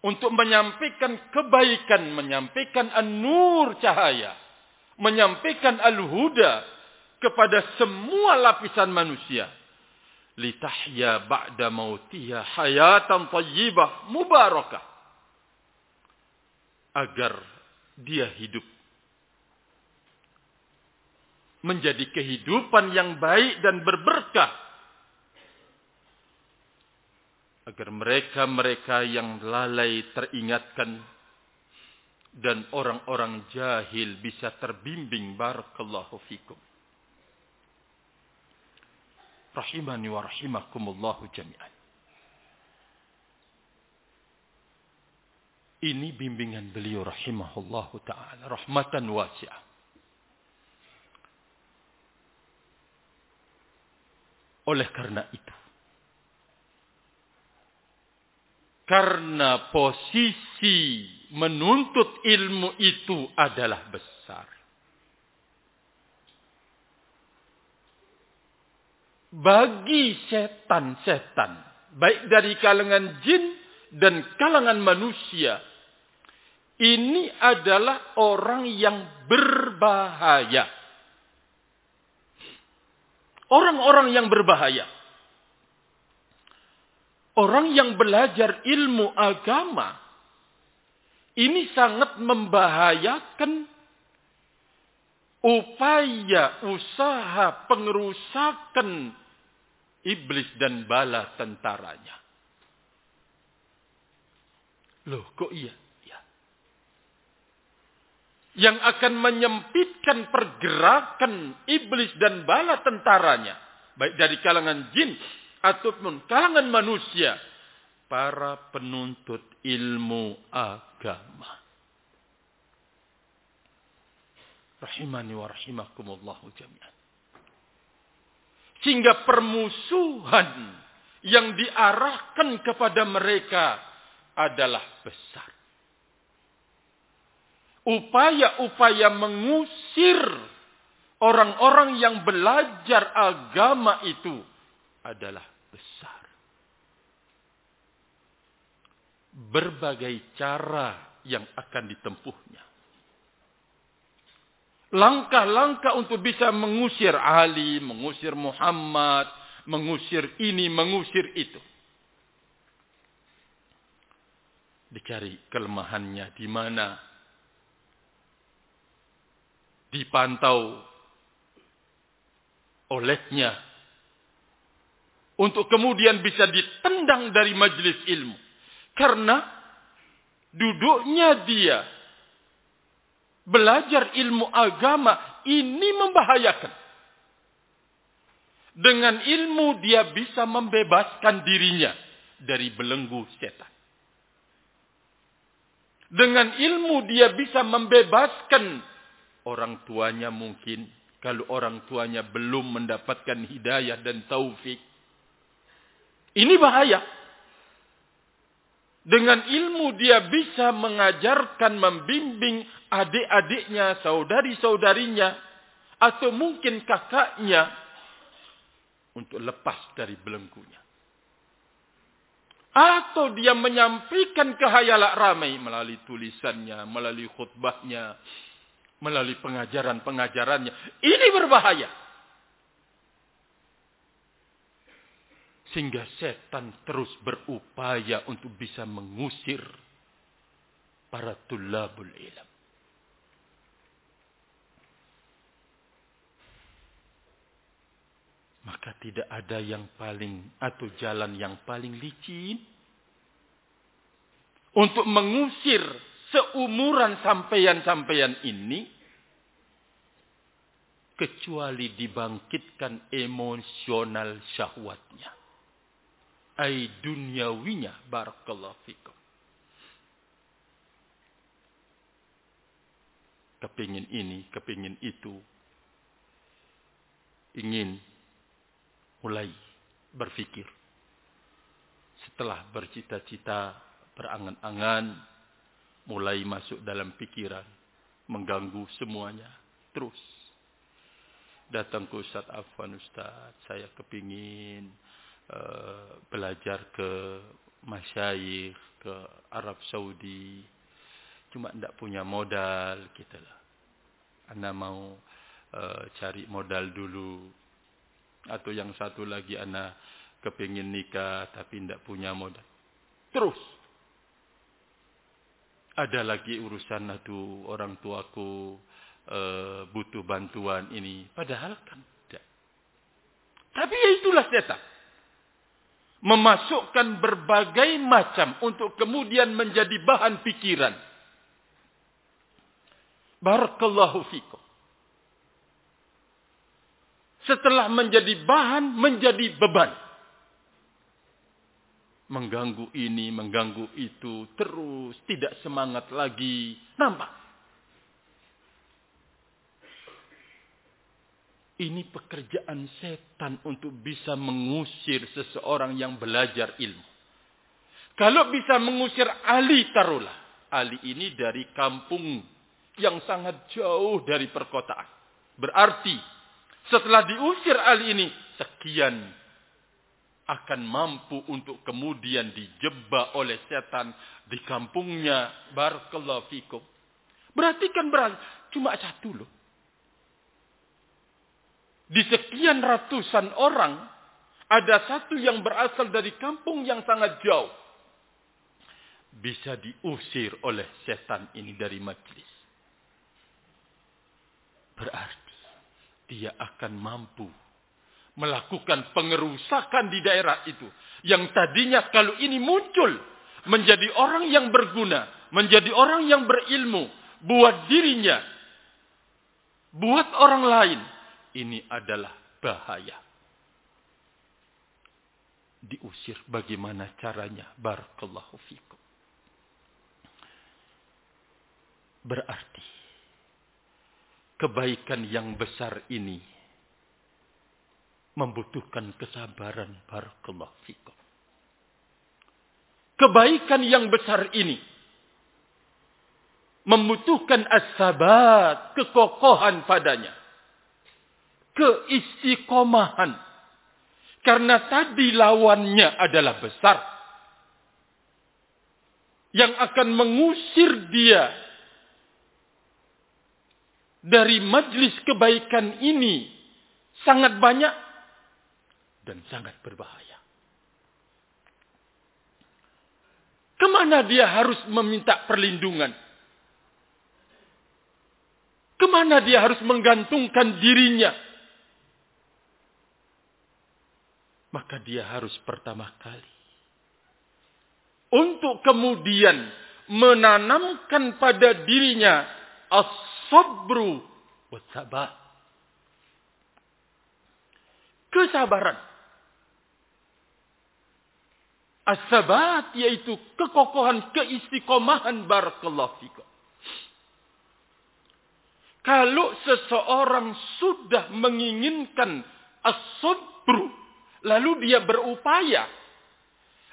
Untuk menyampaikan kebaikan. Menyampaikan an-nur cahaya. Menyampaikan al-huda. Kepada semua lapisan manusia. Litahya ba'da mautiha hayatan tayyibah mubarakah agar dia hidup menjadi kehidupan yang baik dan berberkah agar mereka-mereka yang lalai teringatkan dan orang-orang jahil bisa terbimbing barakallahu fikum rahimani wa rahimakumullahu jami'an Ini bimbingan beliau rahimahullahu ta'ala. Rahmatan wasi'ah. Oleh karena itu. Karena posisi menuntut ilmu itu adalah besar. Bagi setan-setan. Baik dari kalangan jin dan kalangan manusia ini adalah orang yang berbahaya. Orang-orang yang berbahaya. Orang yang belajar ilmu agama. Ini sangat membahayakan upaya, usaha, pengerusakan iblis dan bala tentaranya. Loh kok iya? yang akan menyempitkan pergerakan iblis dan bala tentaranya. Baik dari kalangan jin ataupun kalangan manusia. Para penuntut ilmu agama. Rahimani wa rahimakumullahu jami'an. Sehingga permusuhan yang diarahkan kepada mereka adalah besar upaya-upaya mengusir orang-orang yang belajar agama itu adalah besar. Berbagai cara yang akan ditempuhnya. Langkah-langkah untuk bisa mengusir Ali, mengusir Muhammad, mengusir ini, mengusir itu. Dicari kelemahannya di mana dipantau olehnya untuk kemudian bisa ditendang dari majelis ilmu karena duduknya dia belajar ilmu agama ini membahayakan dengan ilmu dia bisa membebaskan dirinya dari belenggu setan dengan ilmu dia bisa membebaskan orang tuanya mungkin kalau orang tuanya belum mendapatkan hidayah dan taufik. Ini bahaya. Dengan ilmu dia bisa mengajarkan, membimbing adik-adiknya, saudari-saudarinya, atau mungkin kakaknya untuk lepas dari belenggunya. Atau dia menyampaikan kehayalak ramai melalui tulisannya, melalui khutbahnya, melalui pengajaran-pengajarannya. Ini berbahaya. Sehingga setan terus berupaya untuk bisa mengusir para tulabul ilm. Maka tidak ada yang paling atau jalan yang paling licin untuk mengusir seumuran sampeyan-sampeyan ini kecuali dibangkitkan emosional syahwatnya. Ai duniawinya barakallahu fikum. Kepingin ini, kepingin itu. Ingin mulai berpikir. Setelah bercita-cita, berangan-angan, mulai masuk dalam pikiran, mengganggu semuanya. Terus datang ke Ustaz Afwan Ustaz, saya kepingin belajar ke masyayikh, ke Arab Saudi. Cuma tidak punya modal gitu lah. Anda mau uh, cari modal dulu atau yang satu lagi anak kepingin nikah tapi tidak punya modal. Terus. Ada lagi urusan aduh orang tuaku e, butuh bantuan ini. Padahal kan tidak. Tapi ya itulah setan. Memasukkan berbagai macam untuk kemudian menjadi bahan pikiran. Barakallahu fikum setelah menjadi bahan menjadi beban. Mengganggu ini, mengganggu itu, terus tidak semangat lagi. Nampak? Ini pekerjaan setan untuk bisa mengusir seseorang yang belajar ilmu. Kalau bisa mengusir Ali tarulah. Ali ini dari kampung yang sangat jauh dari perkotaan. Berarti setelah diusir Ali ini, sekian akan mampu untuk kemudian dijebak oleh setan di kampungnya. Barakallahu fikum. Berarti kan berarti cuma satu loh. Di sekian ratusan orang, ada satu yang berasal dari kampung yang sangat jauh. Bisa diusir oleh setan ini dari majlis. Berarti dia akan mampu melakukan pengerusakan di daerah itu. Yang tadinya kalau ini muncul menjadi orang yang berguna, menjadi orang yang berilmu, buat dirinya, buat orang lain, ini adalah bahaya. Diusir bagaimana caranya? Barakallahu fikum. Berarti kebaikan yang besar ini membutuhkan kesabaran barakallahu fikum. Kebaikan yang besar ini membutuhkan as-sabat, kekokohan padanya. Keistiqomahan. Karena tadi lawannya adalah besar. Yang akan mengusir dia dari majlis kebaikan ini sangat banyak dan sangat berbahaya. Ke mana dia harus meminta perlindungan? Ke mana dia harus menggantungkan dirinya? Maka dia harus pertama kali. Untuk kemudian menanamkan pada dirinya as sabru wasabat. Kesabaran. As-sabat yaitu kekokohan, keistiqomahan barakallahu fikum. Kalau seseorang sudah menginginkan as-sabru, lalu dia berupaya,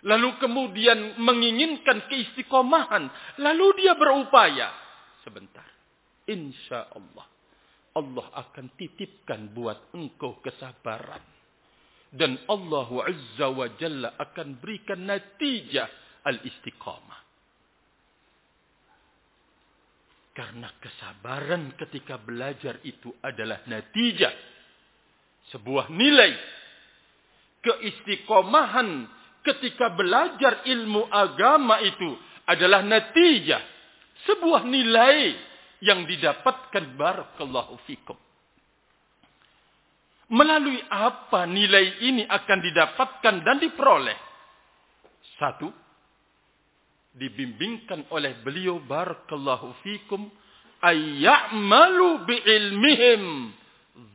lalu kemudian menginginkan keistiqomahan, lalu dia berupaya. Sebentar. Insya Allah. Allah akan titipkan buat engkau kesabaran. Dan Allah Azza wa Jalla akan berikan natijah al-istiqamah. Karena kesabaran ketika belajar itu adalah natijah. Sebuah nilai. Keistiqomahan ketika belajar ilmu agama itu adalah natijah. Sebuah nilai yang didapatkan barakallahu fikum. Melalui apa nilai ini akan didapatkan dan diperoleh? Satu, dibimbingkan oleh beliau barakallahu fikum ayya'malu bi'ilmihim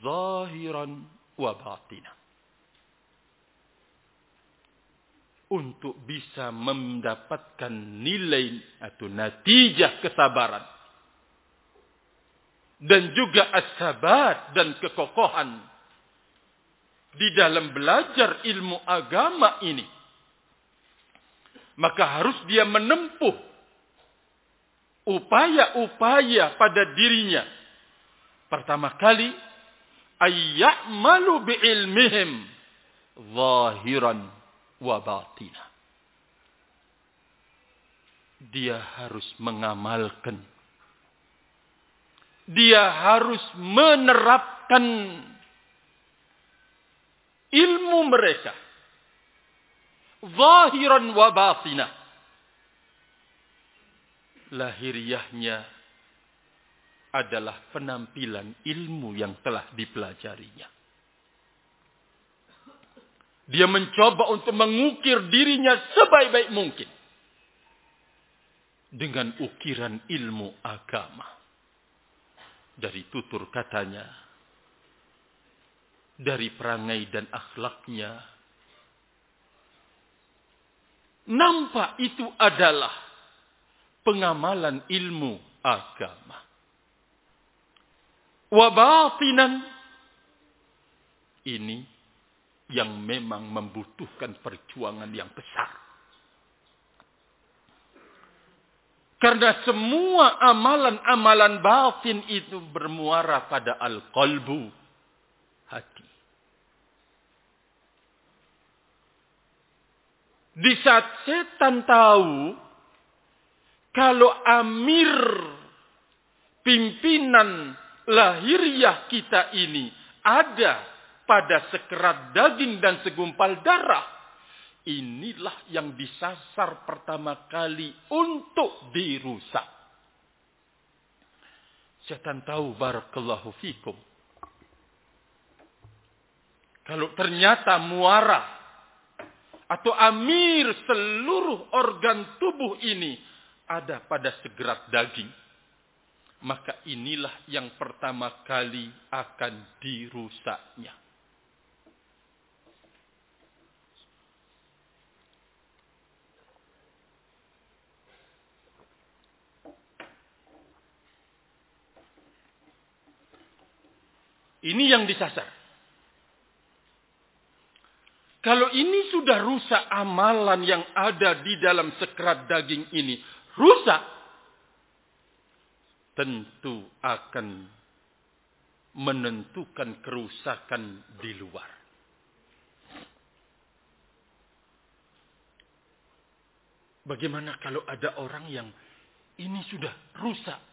zahiran wa batina. Untuk bisa mendapatkan nilai atau natijah kesabaran. Dan juga asabat dan kekokohan. Di dalam belajar ilmu agama ini. Maka harus dia menempuh upaya-upaya pada dirinya. Pertama kali ayya'malu bi'ilmihim zahiran wa batina. Dia harus mengamalkan. Dia harus menerapkan ilmu mereka. Zahiran wa batina. Lahiriahnya adalah penampilan ilmu yang telah dipelajarinya. Dia mencoba untuk mengukir dirinya sebaik-baik mungkin. Dengan ukiran ilmu agama. Dari tutur katanya. Dari perangai dan akhlaknya. Nampak itu adalah pengamalan ilmu agama wabatinan ini yang memang membutuhkan perjuangan yang besar. Karena semua amalan-amalan batin itu bermuara pada al-qalbu, hati. Di saat setan tahu kalau amir pimpinan lahiriah kita ini ada pada sekerat daging dan segumpal darah. Inilah yang disasar pertama kali untuk dirusak. Setan tahu barakallahu fikum. Kalau ternyata muara atau amir seluruh organ tubuh ini ada pada segerat daging maka inilah yang pertama kali akan dirusaknya. Ini yang disasar. Kalau ini sudah rusak amalan yang ada di dalam sekerat daging ini, rusak tentu akan menentukan kerusakan di luar. Bagaimana kalau ada orang yang ini sudah rusak.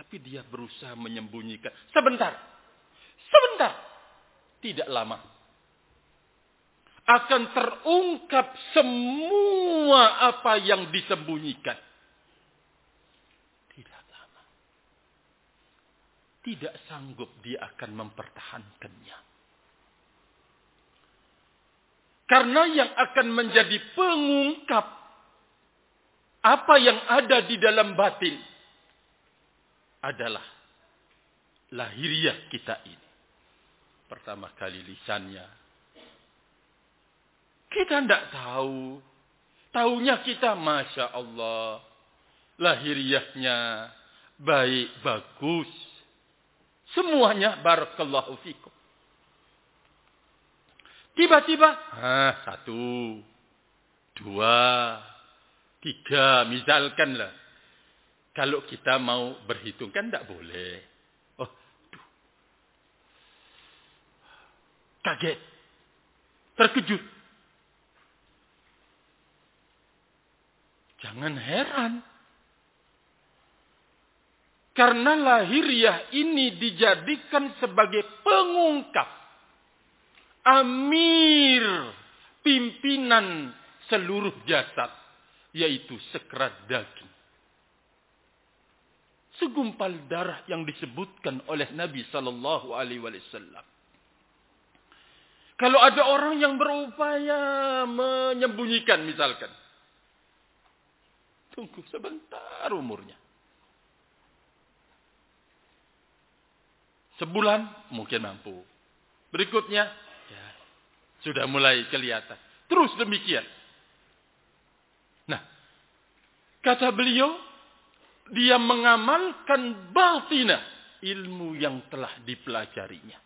Tapi dia berusaha menyembunyikan. Sebentar. Sebentar. Tidak lama. Akan terungkap semua apa yang disembunyikan. tidak sanggup dia akan mempertahankannya. Karena yang akan menjadi pengungkap apa yang ada di dalam batin adalah lahiriah kita ini. Pertama kali lisannya. Kita tidak tahu. Taunya kita Masya Allah. Lahiriahnya baik, bagus. Semuanya barakallahu fikum. Tiba-tiba, ah, satu, dua, tiga, misalkanlah. Kalau kita mau berhitung kan tidak boleh. Oh, duh. Kaget. Terkejut. Jangan heran. Karena lahiriah ini dijadikan sebagai pengungkap. Amir pimpinan seluruh jasad. Yaitu sekerat daging. Segumpal darah yang disebutkan oleh Nabi sallallahu alaihi wasallam. Kalau ada orang yang berupaya menyembunyikan misalkan. Tunggu sebentar umurnya. Sebulan mungkin mampu. Berikutnya ya, sudah mulai kelihatan. Terus demikian. Nah, kata beliau, dia mengamalkan batina ilmu yang telah dipelajarinya.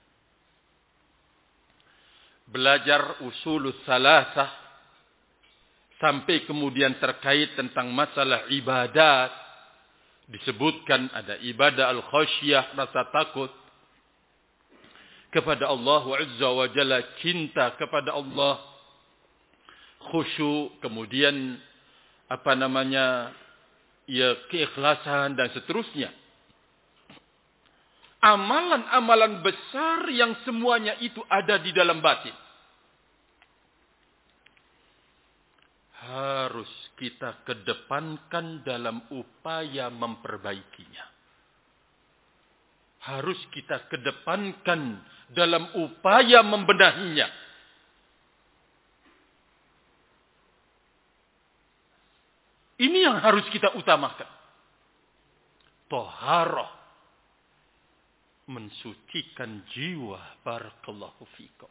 Belajar usul salasah sampai kemudian terkait tentang masalah ibadat. Disebutkan ada ibadah al-khasyah rasa takut kepada Allah Azza wa Jalla cinta kepada Allah khusyuk kemudian apa namanya ya keikhlasan dan seterusnya amalan-amalan besar yang semuanya itu ada di dalam batin. Harus kita kedepankan dalam upaya memperbaikinya. Harus kita kedepankan dalam upaya membenahinya. Ini yang harus kita utamakan. Toharoh. Mensucikan jiwa. Barakallahu fikum.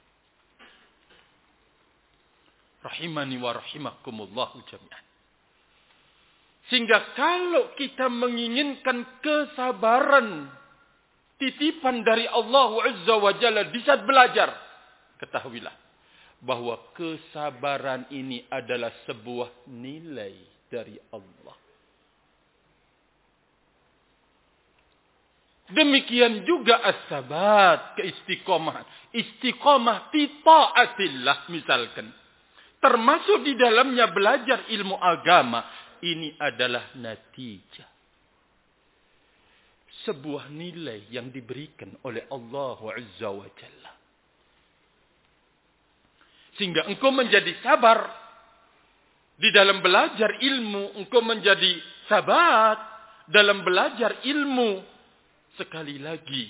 Rahimani wa rahimakumullahu jami'an. Sehingga kalau kita menginginkan kesabaran titipan dari Allah Azza wa Jalla di saat belajar ketahuilah bahwa kesabaran ini adalah sebuah nilai dari Allah Demikian juga as-sabat, keistiqomah. Istiqomah fi taatillah misalkan. Termasuk di dalamnya belajar ilmu agama. Ini adalah natijah. Sebuah nilai yang diberikan oleh Allah Azza wa Jalla. Sehingga engkau menjadi sabar. Di dalam belajar ilmu, engkau menjadi sabat. Dalam belajar ilmu, Sekali lagi,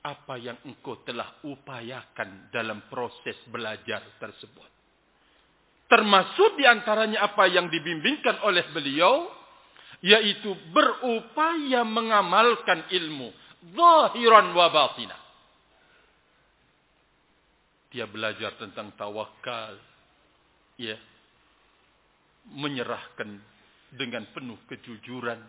apa yang engkau telah upayakan dalam proses belajar tersebut. Termasuk di antaranya apa yang dibimbingkan oleh beliau, yaitu berupaya mengamalkan ilmu. Zahiran wa batina. Dia belajar tentang tawakal. Ya. Menyerahkan dengan penuh kejujuran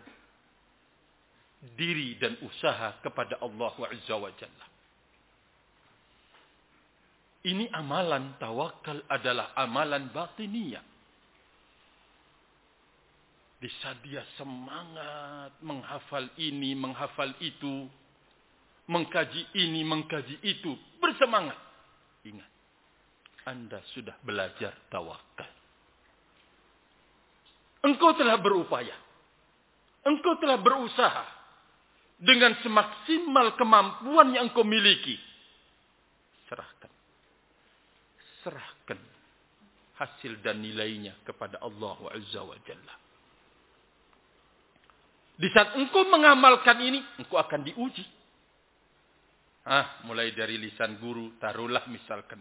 diri dan usaha kepada Allah Azza wa Jalla. Ini amalan tawakal adalah amalan batiniah. Saat dia semangat menghafal ini, menghafal itu, mengkaji ini, mengkaji itu, bersemangat. Ingat, Anda sudah belajar tawakal. Engkau telah berupaya. Engkau telah berusaha dengan semaksimal kemampuan yang kau miliki. Serahkan. Serahkan hasil dan nilainya kepada Allah Azza wa Jalla. Di saat engkau mengamalkan ini, engkau akan diuji. Ah, mulai dari lisan guru, taruhlah misalkan.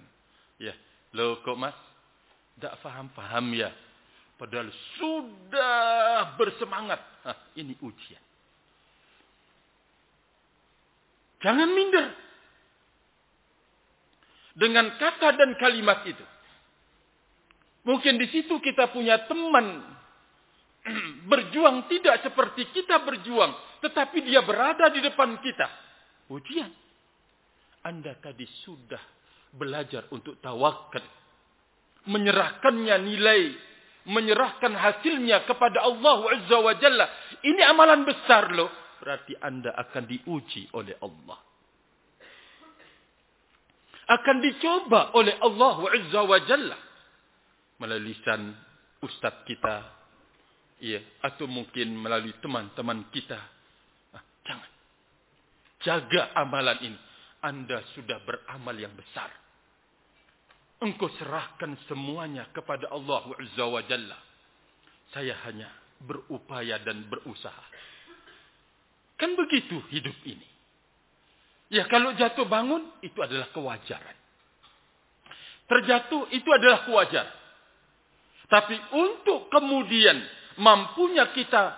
Ya, lo kok mas? Tidak paham-paham ya. Padahal sudah bersemangat. Ah, ini ujian. Jangan minder. Dengan kata dan kalimat itu. Mungkin di situ kita punya teman <clears throat> berjuang tidak seperti kita berjuang, tetapi dia berada di depan kita. Ujian. Anda tadi sudah belajar untuk tawakal. Menyerahkannya nilai, menyerahkan hasilnya kepada Allah Azza wa Jalla. Ini amalan besar loh berarti Anda akan diuji oleh Allah. Akan dicoba oleh Allah Azza wa Jalla. Melalui lisan ustaz kita. Ya, atau mungkin melalui teman-teman kita. Nah, jangan. Jaga amalan ini. Anda sudah beramal yang besar. Engkau serahkan semuanya kepada Allah Azza wa Jalla. Saya hanya berupaya dan berusaha Kan begitu hidup ini. Ya kalau jatuh bangun itu adalah kewajaran. Terjatuh itu adalah kewajaran. Tapi untuk kemudian mampunya kita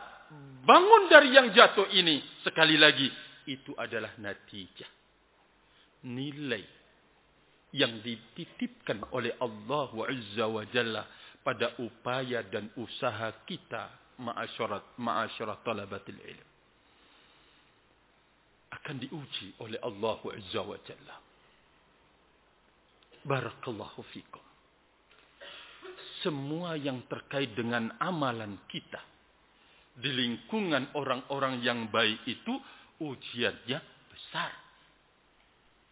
bangun dari yang jatuh ini. Sekali lagi itu adalah natijah. Nilai yang dititipkan oleh Allah Azza wa Jalla pada upaya dan usaha kita ma'asyarat ma'asyarat talabatil ilm akan diuji oleh Allah Azza wa Jalla. Barakallahu fikum. Semua yang terkait dengan amalan kita di lingkungan orang-orang yang baik itu ujiannya besar.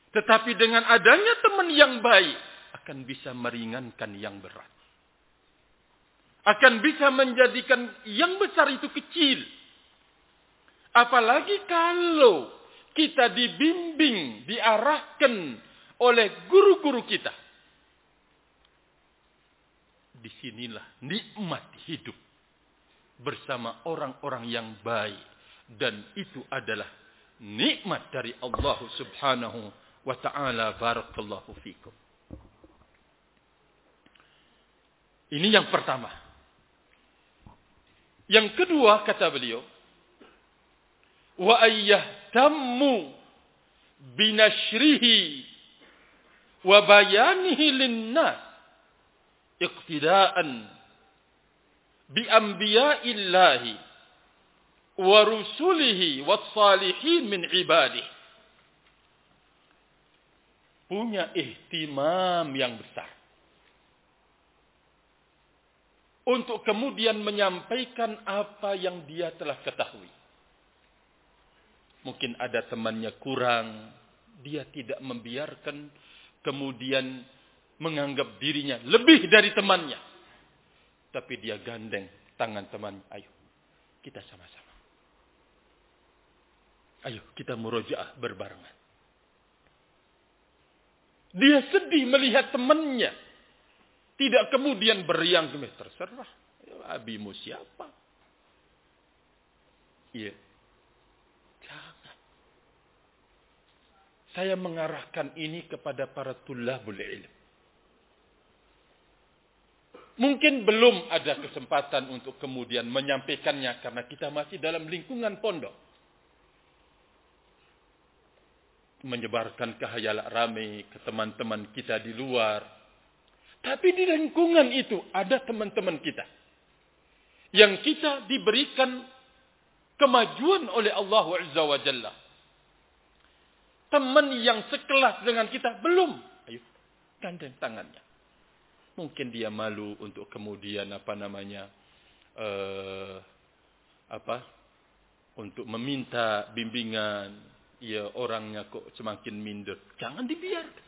Tetapi dengan adanya teman yang baik akan bisa meringankan yang berat. Akan bisa menjadikan yang besar itu kecil. Apalagi kalau kita dibimbing, diarahkan oleh guru-guru kita. Di sinilah nikmat hidup bersama orang-orang yang baik. Dan itu adalah nikmat dari Allah subhanahu wa ta'ala. Barakallahu fikum. Ini yang pertama. Yang kedua kata beliau. Wa ayyah yahtammu binashrihi wa bayanihi linnas iqtidaan bi anbiya'illahi wa rusulihi wa salihin min ibadih punya ihtimam yang besar untuk kemudian menyampaikan apa yang dia telah ketahui Mungkin ada temannya kurang. Dia tidak membiarkan kemudian menganggap dirinya lebih dari temannya. Tapi dia gandeng tangan temannya. Ayo, kita sama-sama. Ayo, kita murojaah berbarengan. Dia sedih melihat temannya. Tidak kemudian beriang. Terserah. Abimu siapa? Iya. Saya mengarahkan ini kepada para tulabul ilm. Mungkin belum ada kesempatan untuk kemudian menyampaikannya karena kita masih dalam lingkungan pondok. Menyebarkan kehayalan rame ke teman-teman kita di luar. Tapi di lingkungan itu ada teman-teman kita. Yang kita diberikan kemajuan oleh Allah Azza wa Jalla teman yang sekelas dengan kita belum. Ayo, gandeng tangannya. Mungkin dia malu untuk kemudian apa namanya uh, apa untuk meminta bimbingan. Ya orangnya kok semakin minder. Jangan dibiarkan.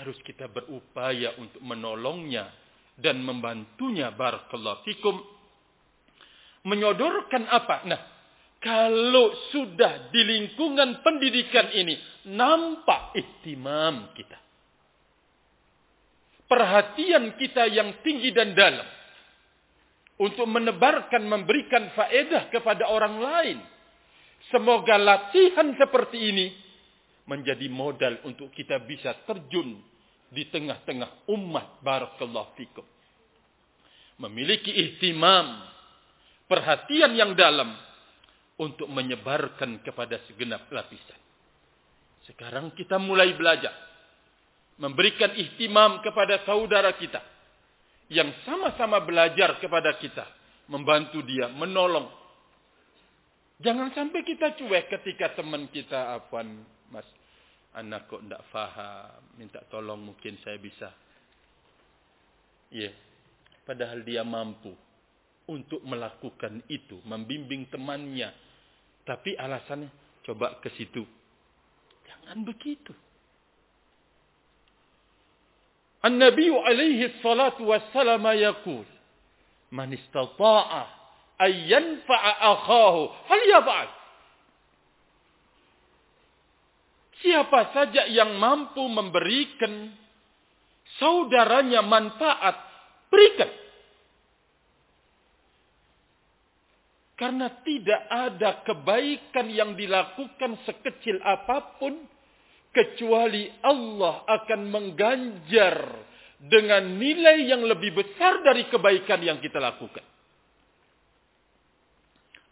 Harus kita berupaya untuk menolongnya dan membantunya barakallahu fikum menyodorkan apa? Nah, kalau sudah di lingkungan pendidikan ini nampak ihtimam kita. Perhatian kita yang tinggi dan dalam. Untuk menebarkan, memberikan faedah kepada orang lain. Semoga latihan seperti ini menjadi modal untuk kita bisa terjun di tengah-tengah umat barakallahu fikum. Memiliki ihtimam, perhatian yang dalam untuk menyebarkan kepada segenap lapisan. Sekarang kita mulai belajar. Memberikan ihtimam kepada saudara kita. Yang sama-sama belajar kepada kita. Membantu dia, menolong. Jangan sampai kita cuek ketika teman kita, apa mas, anak kok tidak faham, minta tolong mungkin saya bisa. Iya, yeah. padahal dia mampu untuk melakukan itu, membimbing temannya. Tapi alasannya coba ke situ. Jangan begitu. An-Nabi alaihi salatu wassalam yaqul, "Man istata'a ay yanfa'a akhahu, falyaf'al." Siapa saja yang mampu memberikan saudaranya manfaat, berikan. Karena tidak ada kebaikan yang dilakukan sekecil apa pun kecuali Allah akan mengganjar dengan nilai yang lebih besar dari kebaikan yang kita lakukan.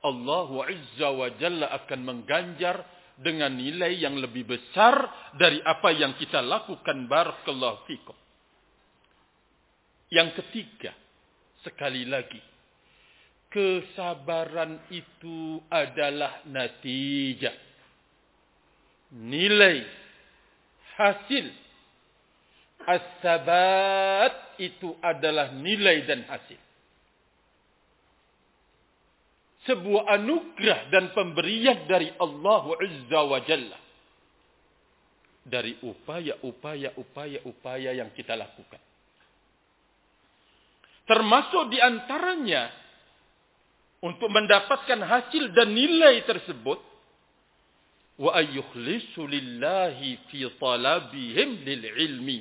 Allah Azza wa Jalla akan mengganjar dengan nilai yang lebih besar dari apa yang kita lakukan barakallahu fikum. Yang ketiga, sekali lagi, kesabaran itu adalah natijah. Nilai hasil as-sabat itu adalah nilai dan hasil sebuah anugerah dan pemberian dari Allah Azza wa Jalla. Dari upaya-upaya upaya-upaya yang kita lakukan. Termasuk di antaranya untuk mendapatkan hasil dan nilai tersebut wa ayyukhlisu lillahi fi talabihim lil ilmi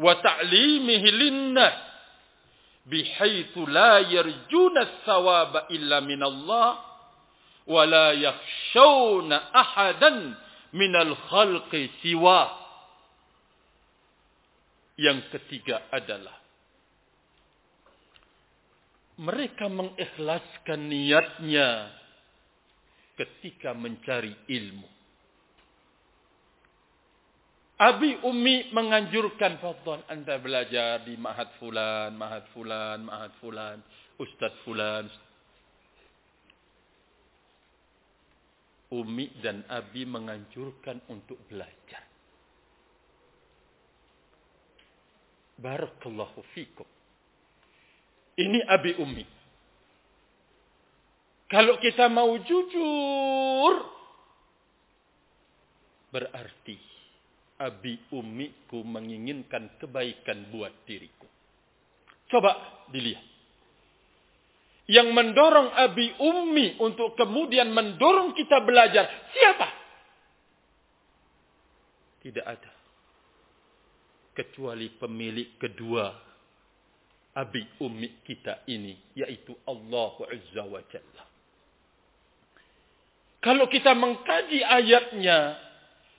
wa ta'limihi linnas bihaitsu la yarjuna thawaba illa min Allah wa la yakhshawna ahadan min al-khalqi siwa. Yang ketiga adalah mereka mengikhlaskan niatnya ketika mencari ilmu. Abi Umi menganjurkan Fadlan anda belajar di Mahat Fulan, Mahat Fulan, Mahat Fulan, Ustadz Fulan. Umi dan Abi menganjurkan untuk belajar. Barakallahu fikum. Ini Abi Umi. Kalau kita mau jujur, berarti abi umiku menginginkan kebaikan buat diriku. Coba dilihat. Yang mendorong abi umi untuk kemudian mendorong kita belajar. Siapa? Tidak ada. Kecuali pemilik kedua abi umi kita ini. Yaitu Allah Azza wa Jalla. Kalau kita mengkaji ayatnya,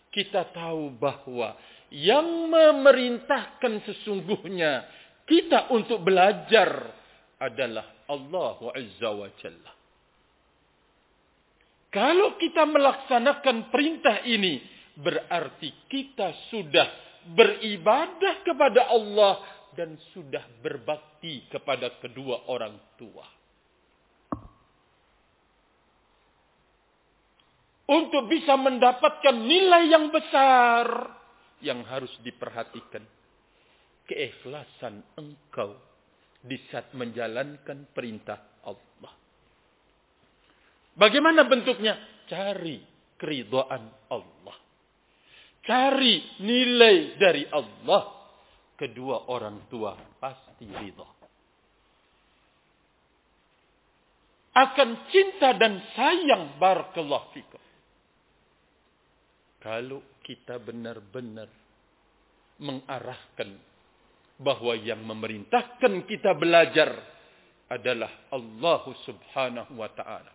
kita tahu bahwa yang memerintahkan sesungguhnya kita untuk belajar adalah Allah Azza wa Jalla. Kalau kita melaksanakan perintah ini, berarti kita sudah beribadah kepada Allah dan sudah berbakti kepada kedua orang tua. Untuk bisa mendapatkan nilai yang besar yang harus diperhatikan. Keikhlasan engkau di saat menjalankan perintah Allah. Bagaimana bentuknya? Cari keridhaan Allah. Cari nilai dari Allah. Kedua orang tua pasti ridha. Akan cinta dan sayang barakallahu fikum. Kalau kita benar-benar mengarahkan bahwa yang memerintahkan kita belajar adalah Allah subhanahu wa ta'ala.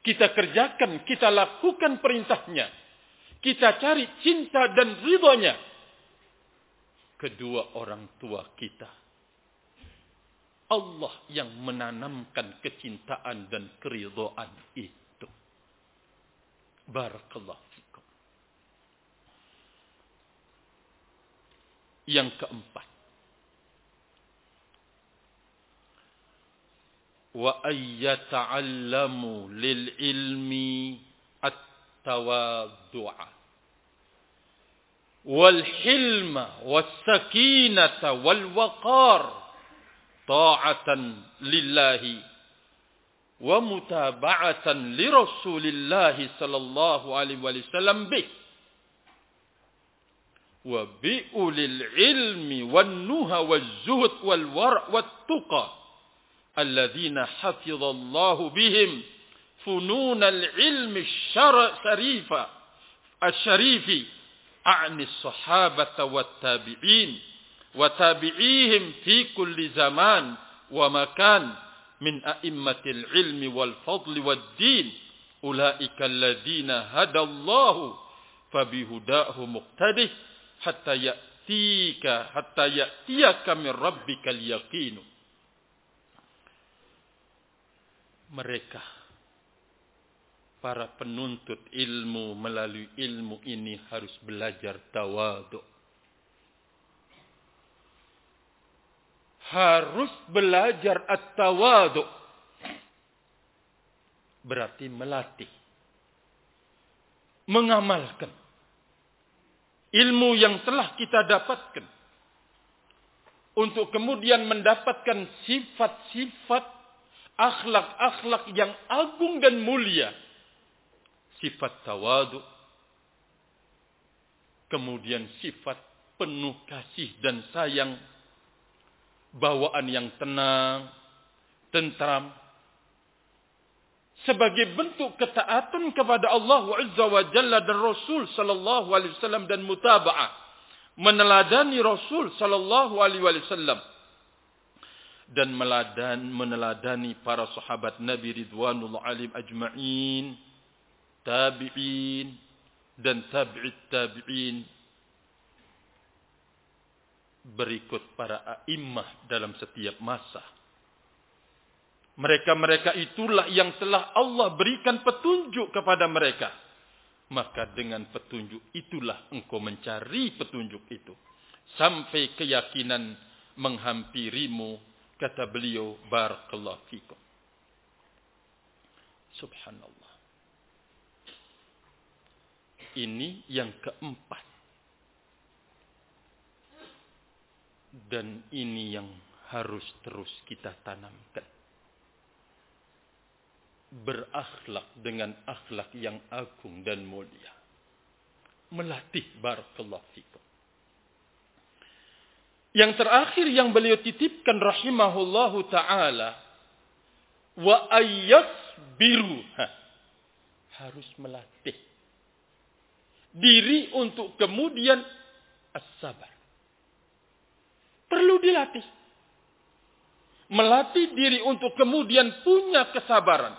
Kita kerjakan, kita lakukan perintahnya. Kita cari cinta dan ridhonya. Kedua orang tua kita. Allah yang menanamkan kecintaan dan keridhaan itu. Barakallahu fikum. Yang keempat. Wa ayyata'allamu lil ilmi at-tawaddu'a. والحلم والسكينة والوقار طاعة لله ومتابعة لرسول الله صلى الله عليه وسلم به. وبأولي العلم والنهى والزهد والورع والتقى الذين حفظ الله بهم فنون العلم الشريف الشريف عن الصحابة والتابعين وتابعيهم في كل زمان ومكان. Min a'immatil ilmi wal fadli wad din ulaika alladziina hadallahu fabihudahu muqtadih hatta ya'tika hatta ya'tiyaka min rabbikal yaqinu mereka para penuntut ilmu melalui ilmu ini harus belajar tawaduk. Harus belajar at-tawaduk. Berarti melatih. Mengamalkan. Ilmu yang telah kita dapatkan. Untuk kemudian mendapatkan sifat-sifat akhlak-akhlak yang agung dan mulia sifat tawadu, kemudian sifat penuh kasih dan sayang, bawaan yang tenang, tentram, sebagai bentuk ketaatan kepada Allah Azza wa Jalla dan Rasul sallallahu alaihi wasallam dan mutaba'ah meneladani Rasul sallallahu alaihi wasallam dan meladan meneladani para sahabat Nabi ridwanullah alim ajma'in tabi'in dan tabi'it tabi'in berikut para a'immah dalam setiap masa. Mereka-mereka itulah yang telah Allah berikan petunjuk kepada mereka. Maka dengan petunjuk itulah engkau mencari petunjuk itu. Sampai keyakinan menghampirimu. Kata beliau, Barakallahu fikum. Subhanallah. Ini yang keempat. Dan ini yang harus terus kita tanamkan. Berakhlak dengan akhlak yang agung dan mulia. Melatih barakallahu fikum. Yang terakhir yang beliau titipkan rahimahullahu ta'ala. Wa biru Harus melatih diri untuk kemudian as-sabar. Perlu dilatih. Melatih diri untuk kemudian punya kesabaran.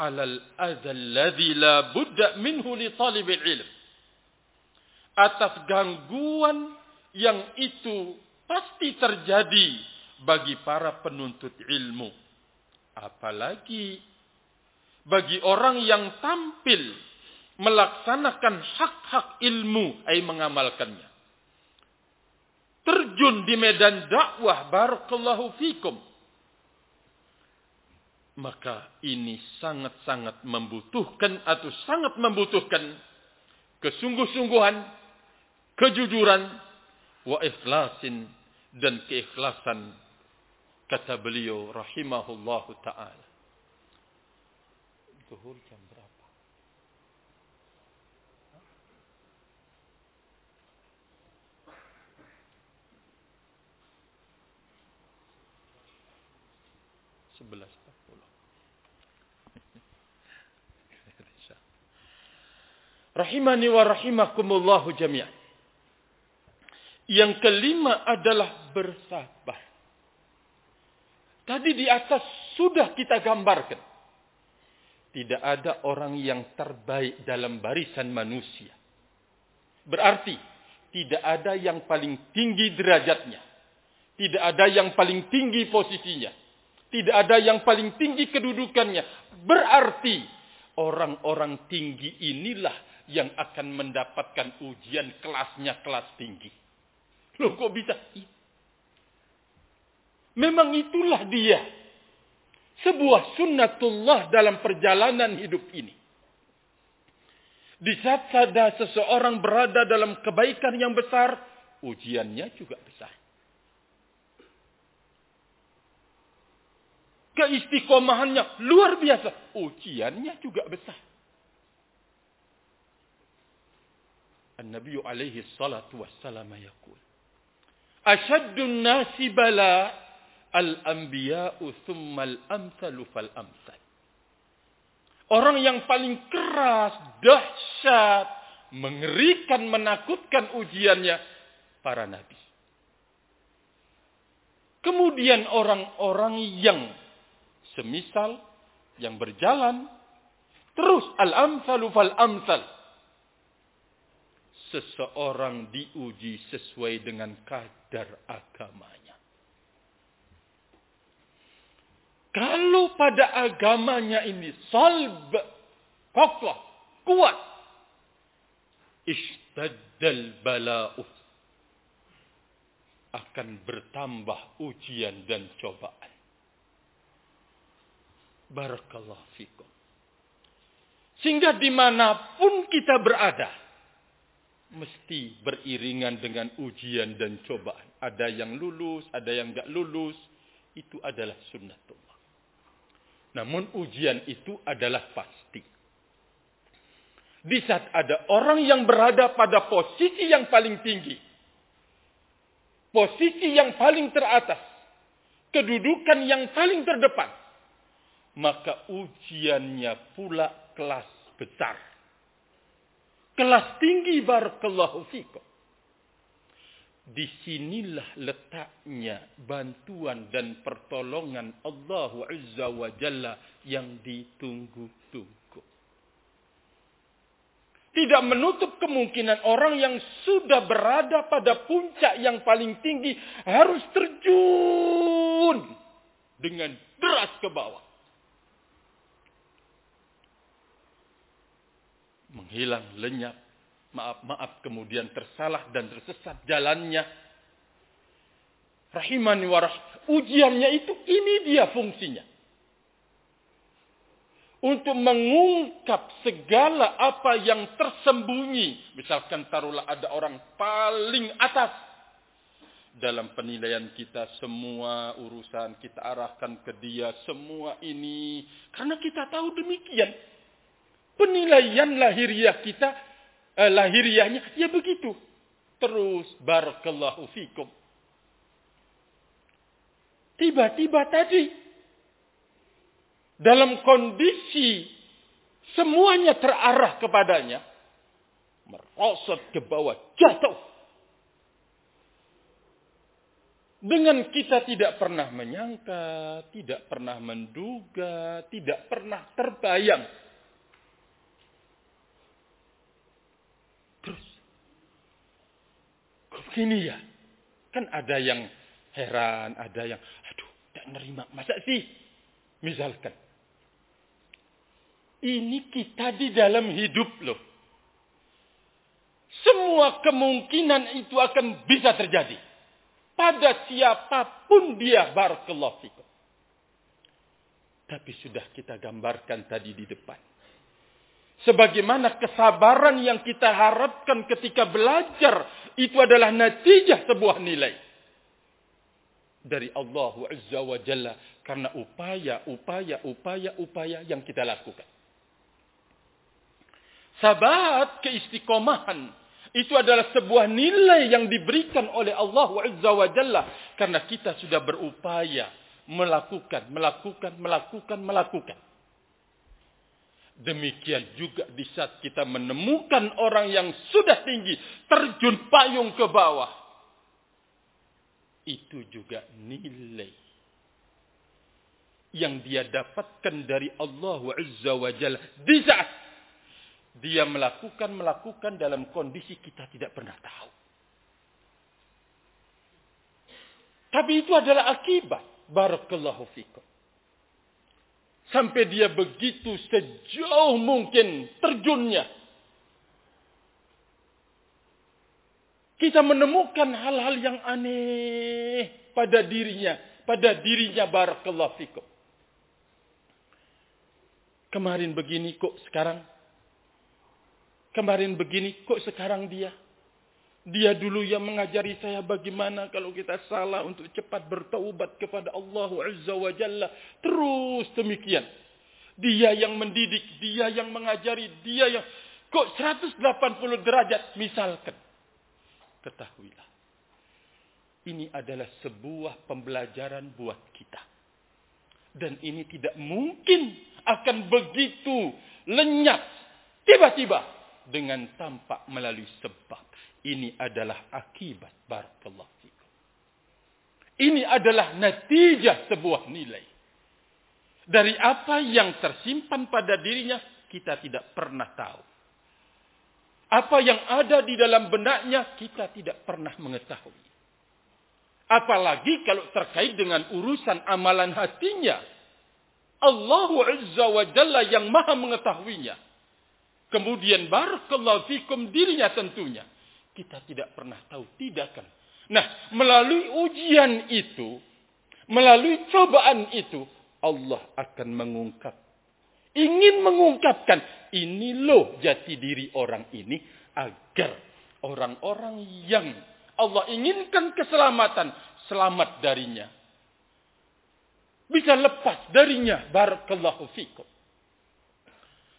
Alal adzal ladzi la budda minhu li talibil ilm. Atas gangguan yang itu pasti terjadi bagi para penuntut ilmu. Apalagi bagi orang yang tampil melaksanakan hak-hak ilmu, ay mengamalkannya. Terjun di medan dakwah, barakallahu fikum. Maka ini sangat-sangat membutuhkan atau sangat membutuhkan kesungguh-sungguhan, kejujuran, wa ikhlasin dan keikhlasan kata beliau rahimahullahu taala. Zuhur jam sebelas <laughs> Rahimani wa rahimakumullahu jami'an. Yang kelima adalah bersabar. Tadi di atas sudah kita gambarkan. Tidak ada orang yang terbaik dalam barisan manusia. Berarti tidak ada yang paling tinggi derajatnya. Tidak ada yang paling tinggi posisinya. Tidak ada yang paling tinggi kedudukannya. Berarti orang-orang tinggi inilah yang akan mendapatkan ujian kelasnya kelas tinggi. Loh kok bisa? Memang itulah dia. Sebuah sunnatullah dalam perjalanan hidup ini. Di saat ada seseorang berada dalam kebaikan yang besar, ujiannya juga besar. Keistiqomahannya luar biasa. Ujiannya juga besar. An-Nabi alaihi salatu wassalam yakul. Ashaddun nasi bala al-anbiya'u thumma al-amthalu fal-amthal. Orang yang paling keras, dahsyat, mengerikan, menakutkan ujiannya para nabi. Kemudian orang-orang yang semisal, yang berjalan, terus al-amsalu fal-amsal. Seseorang diuji sesuai dengan kadar agamanya. Kalau pada agamanya ini salb, kokoh, kuat, istaddal bala'u akan bertambah ujian dan cobaan. Barakallah fikum. Sehingga di mana pun kita berada, mesti beriringan dengan ujian dan cobaan. Ada yang lulus, ada yang gak lulus. Itu adalah sunnatullah. Namun ujian itu adalah pasti. Di saat ada orang yang berada pada posisi yang paling tinggi. Posisi yang paling teratas. Kedudukan yang paling terdepan. Maka ujiannya pula kelas besar. Kelas tinggi barakallahu fikum. Di sinilah letaknya bantuan dan pertolongan Allah Azza wa Jalla yang ditunggu-tunggu. Tidak menutup kemungkinan orang yang sudah berada pada puncak yang paling tinggi harus terjun dengan deras ke bawah. Menghilang lenyap, maaf-maaf kemudian tersalah dan tersesat jalannya. Rahimani warah. Ujiannya itu ini dia fungsinya. Untuk mengungkap segala apa yang tersembunyi. Misalkan taruhlah ada orang paling atas. Dalam penilaian kita semua urusan kita arahkan ke dia. Semua ini. Karena kita tahu demikian. Penilaian lahiriah kita eh, lahiriahnya ya begitu. Terus barakallahu fikum. Tiba-tiba tadi dalam kondisi semuanya terarah kepadanya merosot ke bawah jatuh. Dengan kita tidak pernah menyangka, tidak pernah menduga, tidak pernah terbayang begini ya. Kan ada yang heran, ada yang, aduh, tidak nerima. Masa sih? Misalkan. Ini kita di dalam hidup loh. Semua kemungkinan itu akan bisa terjadi. Pada siapa pun dia, barakallahu fikum. Tapi sudah kita gambarkan tadi di depan. Sebagaimana kesabaran yang kita harapkan ketika belajar itu adalah natijah sebuah nilai dari Allah Azza wa Jalla karena upaya, upaya, upaya, upaya yang kita lakukan. Sabat keistiqomahan itu adalah sebuah nilai yang diberikan oleh Allah Azza wa Jalla karena kita sudah berupaya melakukan, melakukan, melakukan, melakukan. Demikian juga di saat kita menemukan orang yang sudah tinggi, terjun payung ke bawah. Itu juga nilai yang dia dapatkan dari Allah Azza wa Jalla. Di saat dia melakukan-melakukan dalam kondisi kita tidak pernah tahu. Tapi itu adalah akibat. Barakallahu fikum. Sampai dia begitu sejauh mungkin terjunnya. Kita menemukan hal-hal yang aneh pada dirinya. Pada dirinya barakallahu fikum. Kemarin begini kok sekarang. Kemarin begini kok sekarang dia. Dia dulu yang mengajari saya bagaimana kalau kita salah untuk cepat bertaubat kepada Allah Azza wa Jalla. Terus demikian. Dia yang mendidik, dia yang mengajari, dia yang... Kok 180 derajat misalkan. Ketahuilah. Ini adalah sebuah pembelajaran buat kita. Dan ini tidak mungkin akan begitu lenyap. Tiba-tiba. Dengan tampak melalui sebab. Ini adalah akibat barakallahu fikum. Ini adalah natijah sebuah nilai. Dari apa yang tersimpan pada dirinya, kita tidak pernah tahu. Apa yang ada di dalam benaknya, kita tidak pernah mengetahui. Apalagi kalau terkait dengan urusan amalan hatinya. Allah Azza wa Jalla yang maha mengetahuinya. Kemudian barakallahu fikum dirinya tentunya. Kita tidak pernah tahu, tidak kan? Nah, melalui ujian itu, melalui cobaan itu, Allah akan mengungkap. Ingin mengungkapkan, ini loh jati diri orang ini, agar orang-orang yang Allah inginkan keselamatan, selamat darinya. Bisa lepas darinya, barakallahu fikum.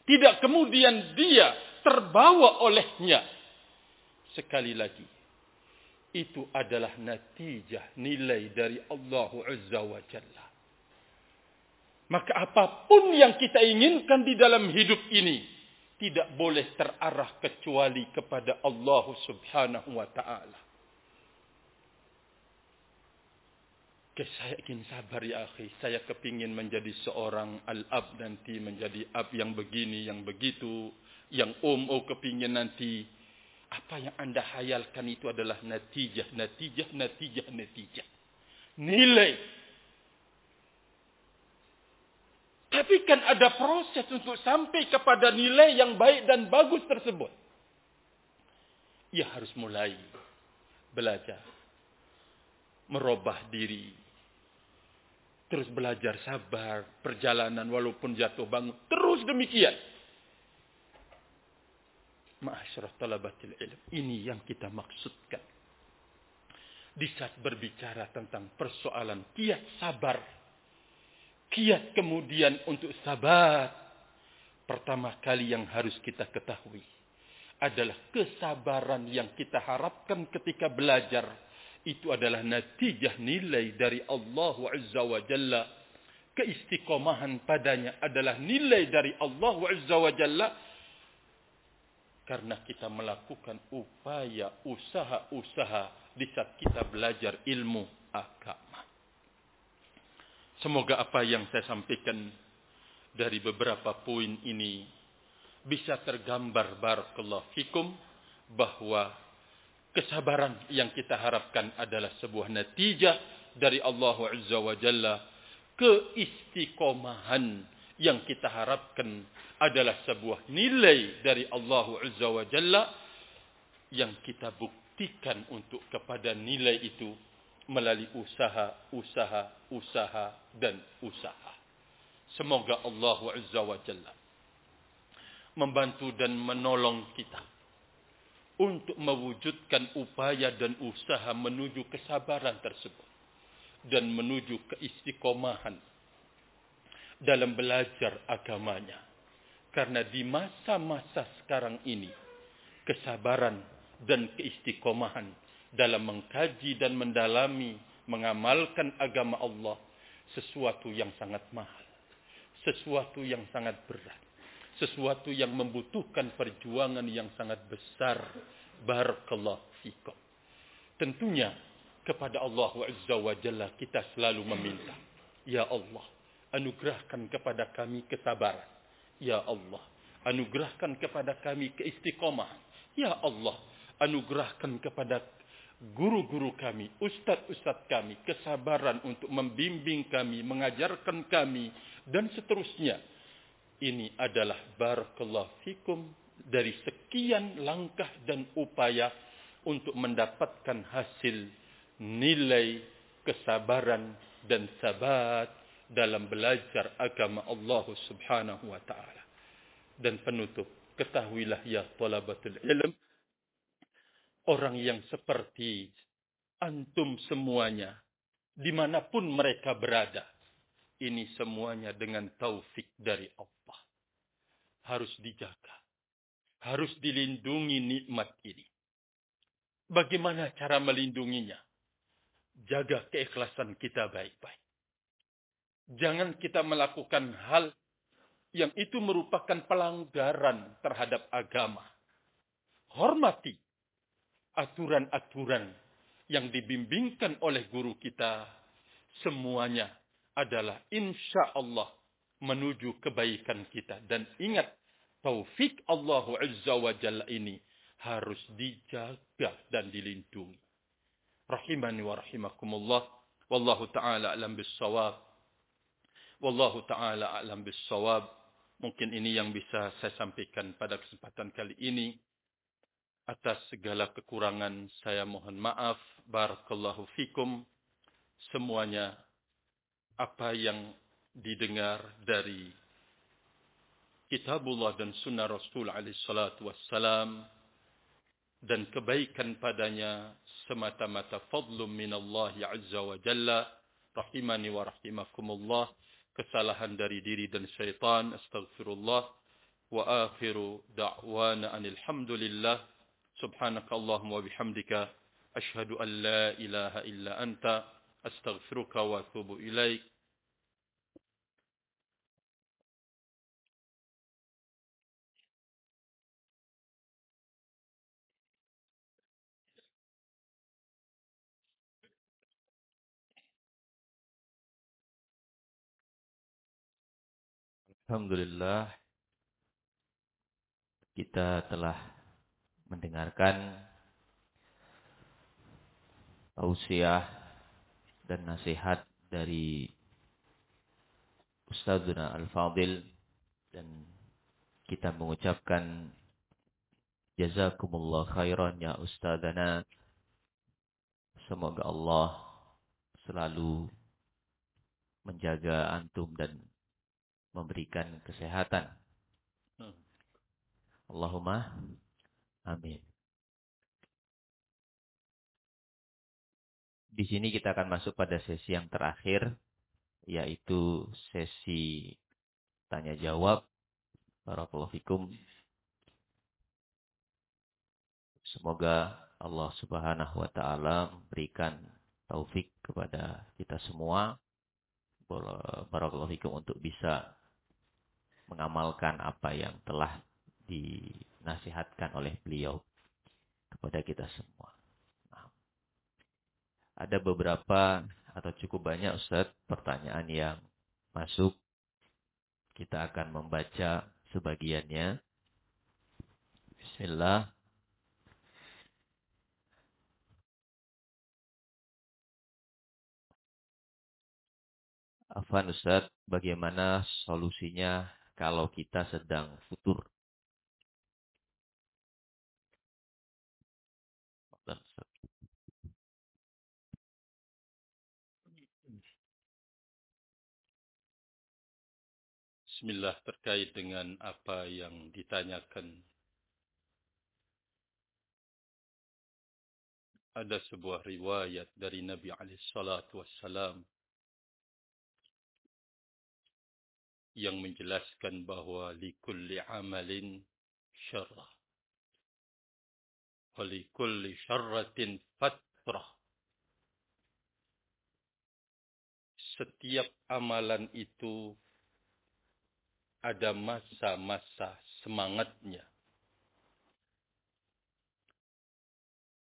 Tidak kemudian dia terbawa olehnya. Sekali lagi, itu adalah natijah nilai dari Allah Azza wa Jalla. Maka apa pun yang kita inginkan di dalam hidup ini tidak boleh terarah kecuali kepada Allah Subhanahu wa taala. Saya ingin sabar ya akhi. Saya kepingin menjadi seorang al-ab nanti. Menjadi ab yang begini, yang begitu. Yang om, oh kepingin nanti. Apa yang anda hayalkan itu adalah natijah, natijah, natijah, natijah. Nilai. Tapi kan ada proses untuk sampai kepada nilai yang baik dan bagus tersebut. Ia harus mulai belajar. Merubah diri Terus belajar sabar, perjalanan walaupun jatuh bangun. Terus demikian. Ma'asyarah talabatil ilm. Ini yang kita maksudkan. Di saat berbicara tentang persoalan kiat sabar. Kiat kemudian untuk sabar. Pertama kali yang harus kita ketahui. Adalah kesabaran yang kita harapkan ketika belajar itu adalah natijah nilai dari Allah Azza wa Jalla. Keistiqomahan padanya adalah nilai dari Allah Azza wa Jalla. Karena kita melakukan upaya, usaha-usaha di saat kita belajar ilmu agama. Semoga apa yang saya sampaikan dari beberapa poin ini bisa tergambar barakallahu fikum bahwa kesabaran yang kita harapkan adalah sebuah natijah dari Allah Azza wa Jalla. Keistiqomahan yang kita harapkan adalah sebuah nilai dari Allah Azza wa Jalla yang kita buktikan untuk kepada nilai itu melalui usaha, usaha, usaha dan usaha. Semoga Allah Azza wa Jalla membantu dan menolong kita untuk mewujudkan upaya dan usaha menuju kesabaran tersebut dan menuju keistiqomahan dalam belajar agamanya. Karena di masa-masa sekarang ini kesabaran dan keistiqomahan dalam mengkaji dan mendalami mengamalkan agama Allah sesuatu yang sangat mahal, sesuatu yang sangat berat sesuatu yang membutuhkan perjuangan yang sangat besar. Barakallahu fikum. Tentunya kepada Allah Azza wa kita selalu meminta. Ya Allah, anugerahkan kepada kami kesabaran. Ya Allah, anugerahkan kepada kami keistiqomah. Ya Allah, anugerahkan kepada guru-guru kami, ustadz-ustadz kami, kesabaran untuk membimbing kami, mengajarkan kami, dan seterusnya ini adalah barakallahu fikum dari sekian langkah dan upaya untuk mendapatkan hasil nilai kesabaran dan sabat dalam belajar agama Allah Subhanahu wa taala. Dan penutup, ketahuilah ya talabatul ilm orang yang seperti antum semuanya di mana pun mereka berada ini semuanya dengan taufik dari Allah. Harus dijaga. Harus dilindungi nikmat ini. Bagaimana cara melindunginya? Jaga keikhlasan kita baik-baik. Jangan kita melakukan hal yang itu merupakan pelanggaran terhadap agama. Hormati aturan-aturan yang dibimbingkan oleh guru kita, semuanya adalah insya Allah menuju kebaikan kita. Dan ingat, taufik Allah Azza wa Jalla ini harus dijaga dan dilindungi. Rahimani wa rahimakumullah. Wallahu ta'ala alam bisawab. Wallahu ta'ala alam bisawab. Mungkin ini yang bisa saya sampaikan pada kesempatan kali ini. Atas segala kekurangan saya mohon maaf. Barakallahu fikum. Semuanya apa yang didengar dari kitabullah dan sunnah Rasul alaihi salatu wassalam dan kebaikan padanya semata-mata fadlum minallahi azza wa jalla rahimani wa rahimakumullah kesalahan dari diri dan syaitan astaghfirullah. Wa akhiru da'wana anil hamdulillah subhanakallahumma bihamdika ashhadu an la ilaha illa anta astaghfiruka wa atubu ilaik Alhamdulillah kita telah mendengarkan tausiah dan nasihat dari Ustazuna Al-Fadil dan kita mengucapkan jazakumullah khairan ya Ustazana semoga Allah selalu menjaga antum dan memberikan kesehatan. Hmm. Allahumma amin. Di sini kita akan masuk pada sesi yang terakhir, yaitu sesi tanya jawab. Barakallahu fikum. Semoga Allah Subhanahu wa taala memberikan taufik kepada kita semua. Barakallahu fikum untuk bisa mengamalkan apa yang telah dinasihatkan oleh beliau kepada kita semua. Nah, ada beberapa atau cukup banyak Ustaz pertanyaan yang masuk. Kita akan membaca sebagiannya. Bismillah. Afan Ustaz, bagaimana solusinya kalau kita sedang futur. Bismillah terkait dengan apa yang ditanyakan. Ada sebuah riwayat dari Nabi alaihi salatu yang menjelaskan bahwa likulli amalin syarrah. Walikulli syarratin fatrah. Setiap amalan itu ada masa-masa semangatnya.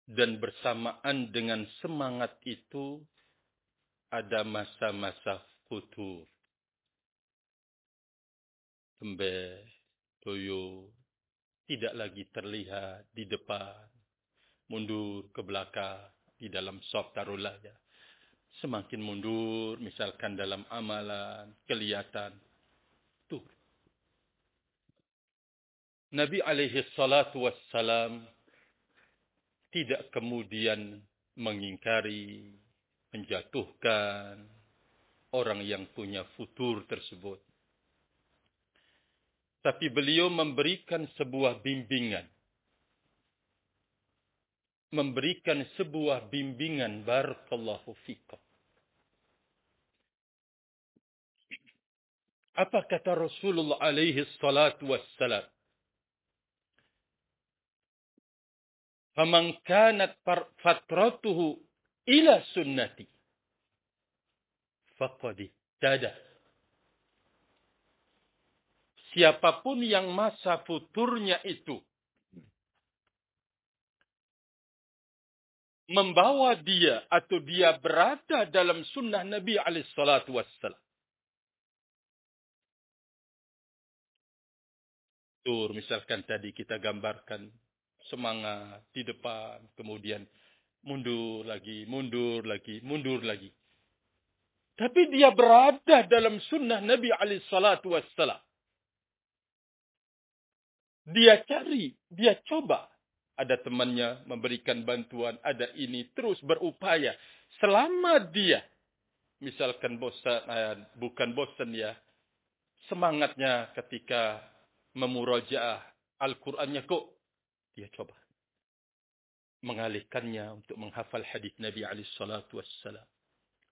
Dan bersamaan dengan semangat itu ada masa-masa futur Tembe, toyo, tidak lagi terlihat di depan, mundur ke belakang, di dalam sop taruhlah ya. Semakin mundur, misalkan dalam amalan, kelihatan. Tuh. Nabi alaihi salatu wassalam tidak kemudian mengingkari, menjatuhkan orang yang punya futur tersebut. Tapi beliau memberikan sebuah bimbingan. Memberikan sebuah bimbingan. Barakallahu fikum. Apa kata Rasulullah alaihi salatu wassalam? Faman kanat fatratuhu ila sunnati. Faqad tada siapa pun yang masa futurnya itu membawa dia atau dia berada dalam sunnah Nabi alaihissalatu wassalam. Tur, misalkan tadi kita gambarkan semangat di depan, kemudian mundur lagi, mundur lagi, mundur lagi. Tapi dia berada dalam sunnah Nabi alaihissalatu wassalam. Dia cari, dia coba. Ada temannya memberikan bantuan, ada ini terus berupaya. Selama dia misalkan bosan eh, bukan bosan ya semangatnya ketika memurajaah Al-Qur'annya kok dia coba. Mengalihkannya untuk menghafal hadis Nabi alaihi salatu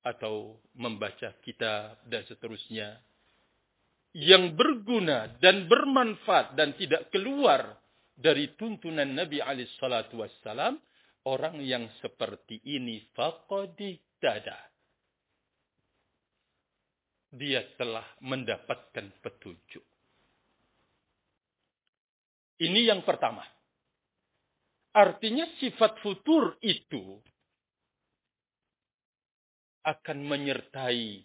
atau membaca kitab dan seterusnya yang berguna dan bermanfaat dan tidak keluar dari tuntunan Nabi alaihi orang yang seperti ini dada. Dia telah mendapatkan petunjuk. Ini yang pertama. Artinya sifat futur itu akan menyertai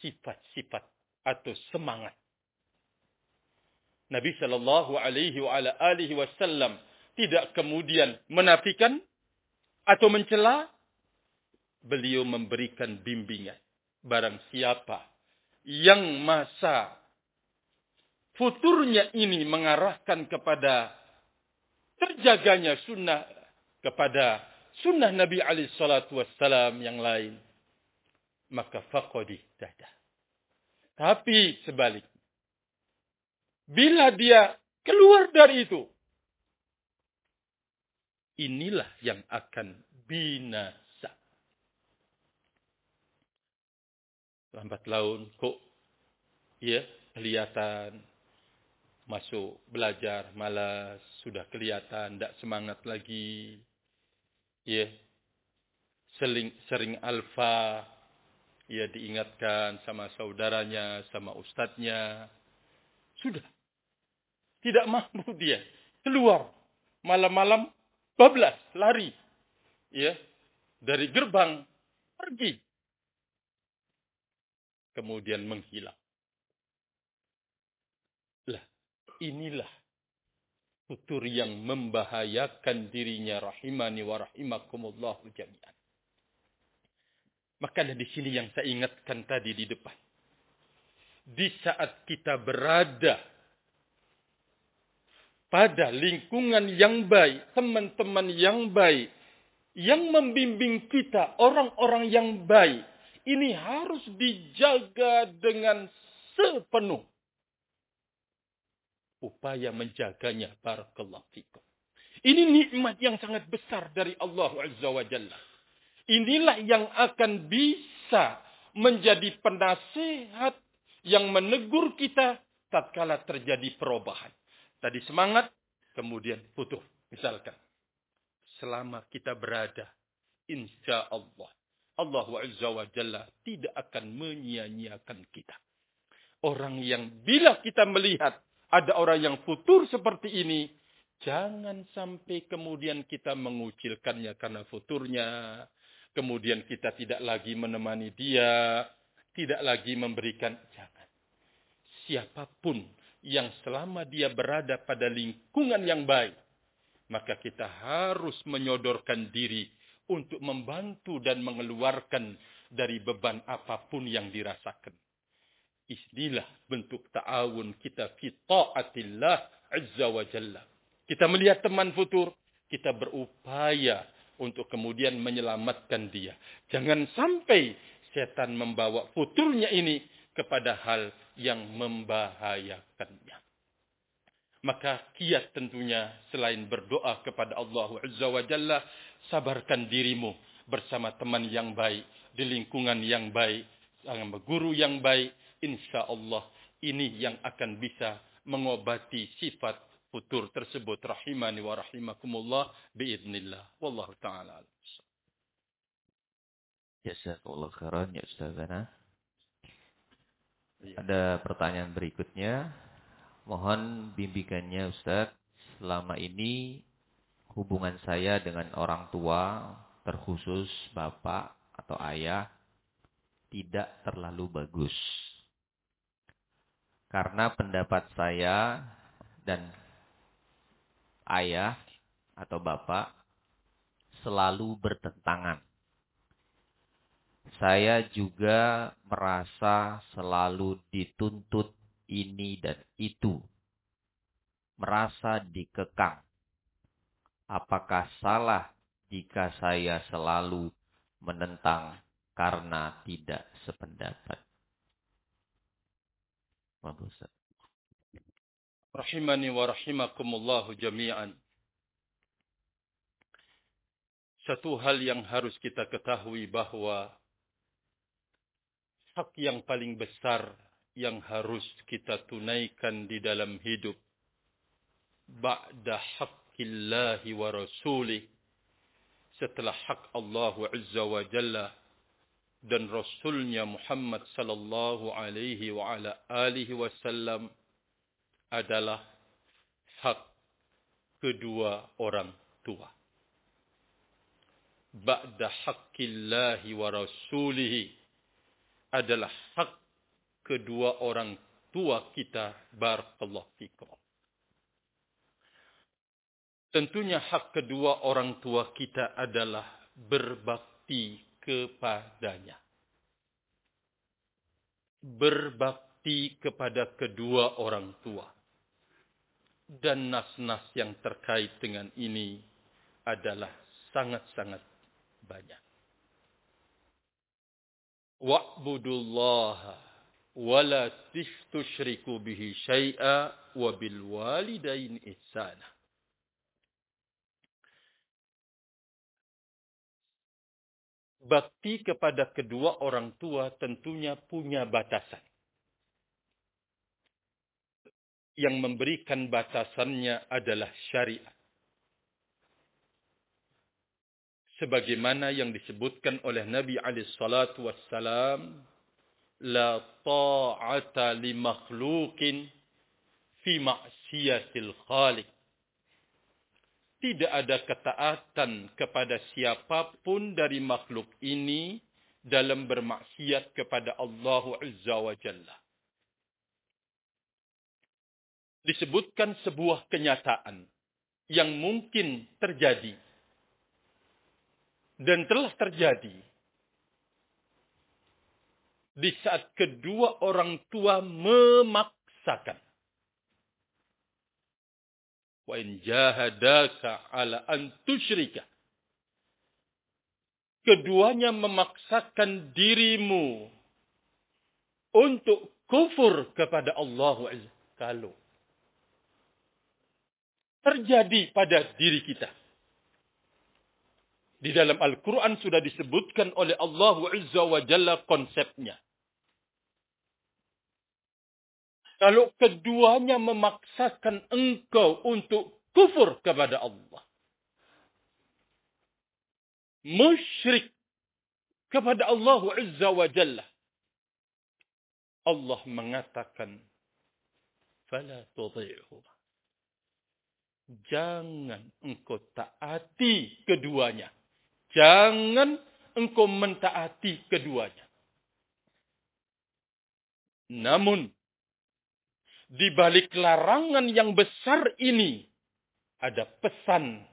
sifat-sifat atau semangat Nabi Shallallahu Alaihi Wasallam tidak kemudian menafikan atau mencela, beliau memberikan bimbingan. Barang siapa yang masa futurnya ini mengarahkan kepada terjaganya sunnah kepada sunnah Nabi alaihi salatu wassalam yang lain maka faqadi dada. Tapi sebalik Bila dia keluar dari itu, inilah yang akan binasa. Lambat laun kok ya kelihatan masuk belajar malas, sudah kelihatan tidak semangat lagi. Ya. Sering sering alfa ya diingatkan sama saudaranya, sama ustadznya. Sudah tidak mampu dia. Keluar. Malam-malam bablas. Lari. Ya. Dari gerbang. Pergi. Kemudian menghilang. Lah. Inilah. Futur yang membahayakan dirinya rahimani wa rahimakumullahu jami'an. Maka di sini yang saya ingatkan tadi di depan. Di saat kita berada pada lingkungan yang baik, teman-teman yang baik, yang membimbing kita, orang-orang yang baik, ini harus dijaga dengan sepenuh upaya menjaganya barakallahu fikum. Ini nikmat yang sangat besar dari Allah Azza wa Jalla. Inilah yang akan bisa menjadi penasehat yang menegur kita tatkala terjadi perubahan. Tadi semangat, kemudian putus. Misalkan. Selama kita berada, insya Allah. Allah Azza wa Jalla tidak akan menyia-nyiakan kita. Orang yang bila kita melihat ada orang yang futur seperti ini, jangan sampai kemudian kita mengucilkannya karena futurnya. Kemudian kita tidak lagi menemani dia, tidak lagi memberikan jangan. Siapa pun yang selama dia berada pada lingkungan yang baik, maka kita harus menyodorkan diri untuk membantu dan mengeluarkan dari beban apa pun yang dirasakan. Inilah bentuk ta'awun kita fi ta'atillah azza wa jalla. Kita melihat teman futur, kita berupaya untuk kemudian menyelamatkan dia. Jangan sampai setan membawa futurnya ini kepada hal yang membahayakannya. Maka kiat tentunya selain berdoa kepada Allah Azza wa Jalla, sabarkan dirimu bersama teman yang baik, di lingkungan yang baik, sama guru yang baik, insya Allah ini yang akan bisa mengobati sifat futur tersebut rahimani wa rahimakumullah biidnillah wallahu taala Jazakallahu khairan ya Ustazana. Iya. Ada pertanyaan berikutnya. Mohon bimbingannya Ustaz. Selama ini hubungan saya dengan orang tua terkhusus bapak atau ayah tidak terlalu bagus. Karena pendapat saya dan ayah atau bapak selalu bertentangan. Saya juga merasa selalu dituntut ini dan itu. Merasa dikekang. Apakah salah jika saya selalu menentang karena tidak sependapat? Rahimani wa rahimakumullahu jami'an. Satu hal yang harus kita ketahui bahwa hak yang paling besar yang harus kita tunaikan di dalam hidup. Ba'da haqqillahi wa rasulih. Setelah hak Allah Azza wa Jalla dan Rasulnya Muhammad sallallahu alaihi wa ala alihi wasallam adalah hak kedua orang tua. Ba'da haqqillahi wa rasulihi adalah hak kedua orang tua kita barakallahu fikum. Tentunya hak kedua orang tua kita adalah berbakti kepadanya. Berbakti kepada kedua orang tua. Dan nas-nas yang terkait dengan ini adalah sangat-sangat banyak. Wa'budullaha wa la tusyriku bihi syai'a wa bil walidain ihsana. bakti kepada kedua orang tua tentunya punya batasan. Yang memberikan batasannya adalah syariat. Sebagaimana yang disebutkan oleh Nabi alaihissalatu wassalam, La ta'ata li makhlukin fi maksiatil khaliq tidak ada ketaatan kepada siapa pun dari makhluk ini dalam bermaksiat kepada Allah Azza wa Jalla. Disebutkan sebuah kenyataan yang mungkin terjadi dan telah terjadi di saat kedua orang tua memaksakan Wa in jahadaka ala an tusyrika. Keduanya memaksakan dirimu untuk kufur kepada Allah Kalau terjadi pada diri kita. Di dalam Al-Quran sudah disebutkan oleh Allah Azza wa Jalla konsepnya. Kalau keduanya memaksakan engkau untuk kufur kepada Allah. Musyrik kepada Allah Azza wa Jalla. Allah mengatakan, Fala. Jangan engkau taati keduanya. Jangan engkau mentaati keduanya. Namun, di balik larangan yang besar ini ada pesan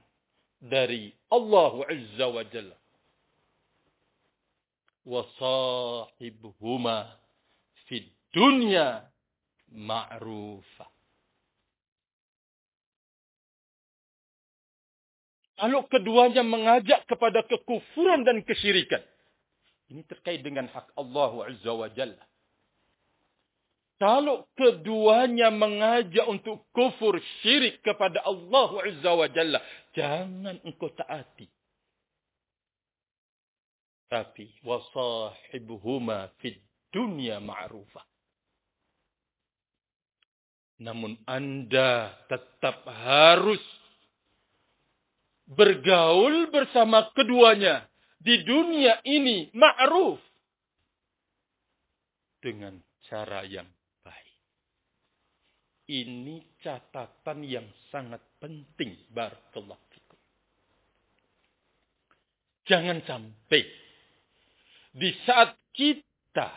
dari Allah Azza wa Jalla. Wasahibhuma fid dunya ma'rufa. Kalau keduanya mengajak kepada kekufuran dan kesyirikan. Ini terkait dengan hak Allah Azza wa Jalla. Kalau keduanya mengajak untuk kufur syirik kepada Allah Azza wa Jalla. Jangan engkau taati. Tapi wasahibuhuma fid dunya ma'rufah. Namun anda tetap harus bergaul bersama keduanya di dunia ini ma'ruf dengan cara yang ini catatan yang sangat penting. Barakallah. Jangan sampai di saat kita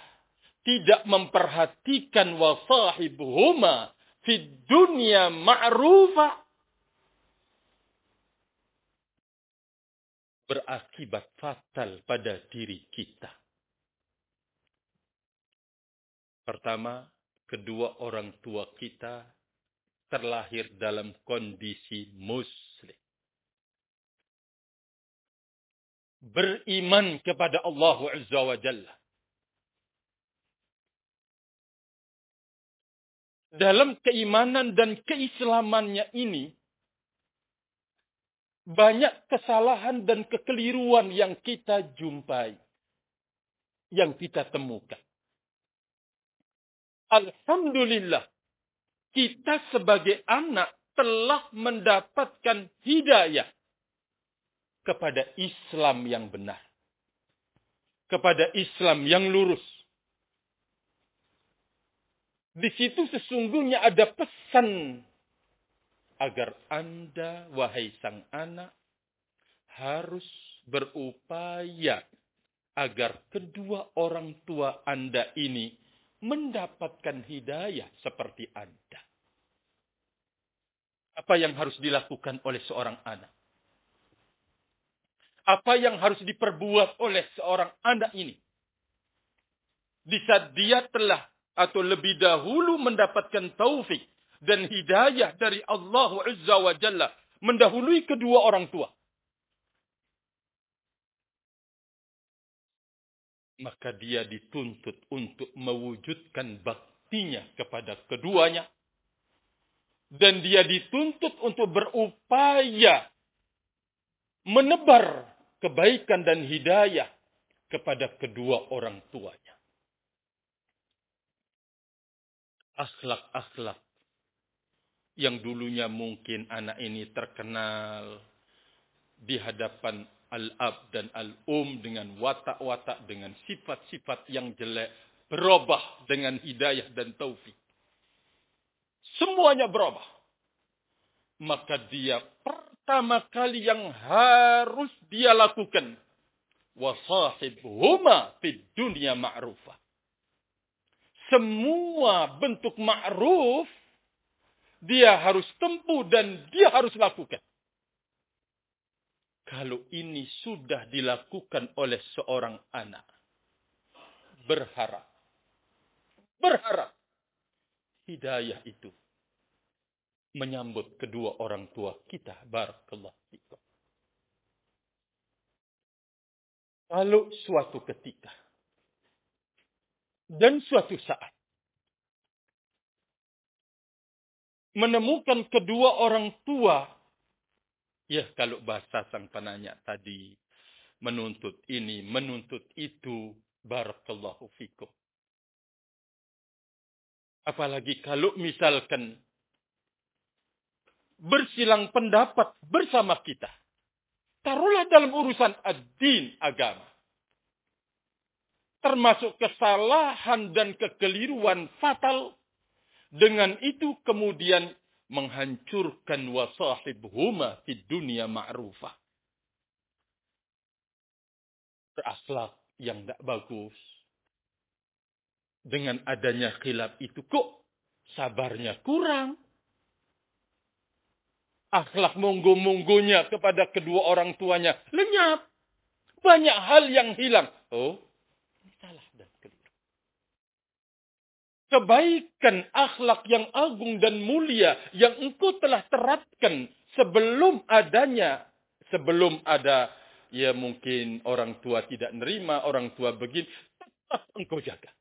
tidak memperhatikan wasahibuhuma fi dunia ma'rufa berakibat fatal pada diri kita. Pertama, kedua orang tua kita terlahir dalam kondisi muslim. Beriman kepada Allah Azza wa Jalla. Dalam keimanan dan keislamannya ini, banyak kesalahan dan kekeliruan yang kita jumpai. Yang kita temukan. Alhamdulillah. Kita sebagai anak telah mendapatkan hidayah kepada Islam yang benar. Kepada Islam yang lurus. Di situ sesungguhnya ada pesan agar Anda, wahai sang anak, harus berupaya agar kedua orang tua Anda ini mendapatkan hidayah seperti Anda. Apa yang harus dilakukan oleh seorang anak? Apa yang harus diperbuat oleh seorang anak ini? Di saat dia telah atau lebih dahulu mendapatkan taufik dan hidayah dari Allah Azza wa Jalla mendahului kedua orang tua. maka dia dituntut untuk mewujudkan baktinya kepada keduanya. Dan dia dituntut untuk berupaya menebar kebaikan dan hidayah kepada kedua orang tuanya. Akhlak-akhlak yang dulunya mungkin anak ini terkenal di hadapan al-ab dan al-um dengan watak-watak, dengan sifat-sifat yang jelek, berubah dengan hidayah dan taufik. Semuanya berubah. Maka dia pertama kali yang harus dia lakukan. Wasahibhuma fid dunia ma'rufah. Semua bentuk ma'ruf dia harus tempuh dan dia harus lakukan. Kalau ini sudah dilakukan oleh seorang anak. Berharap. Berharap. Hidayah itu. Menyambut kedua orang tua kita. Barakallah. Kalau suatu ketika. Dan suatu saat. Menemukan kedua orang tua Ya kalau bahasa sang penanya tadi menuntut ini, menuntut itu, barakallahu fikum. Apalagi kalau misalkan bersilang pendapat bersama kita. Taruhlah dalam urusan ad-din agama. Termasuk kesalahan dan kekeliruan fatal. Dengan itu kemudian menghancurkan wasahibhuma di dunia ma'rufah. Berakhlak yang tidak bagus. Dengan adanya khilaf itu kok sabarnya kurang. Akhlak monggo-monggonya kepada kedua orang tuanya lenyap. Banyak hal yang hilang. Oh, ini salah dan kebaikan akhlak yang agung dan mulia yang engkau telah terapkan sebelum adanya sebelum ada ya mungkin orang tua tidak nerima, orang tua begini, tetap engkau jaga.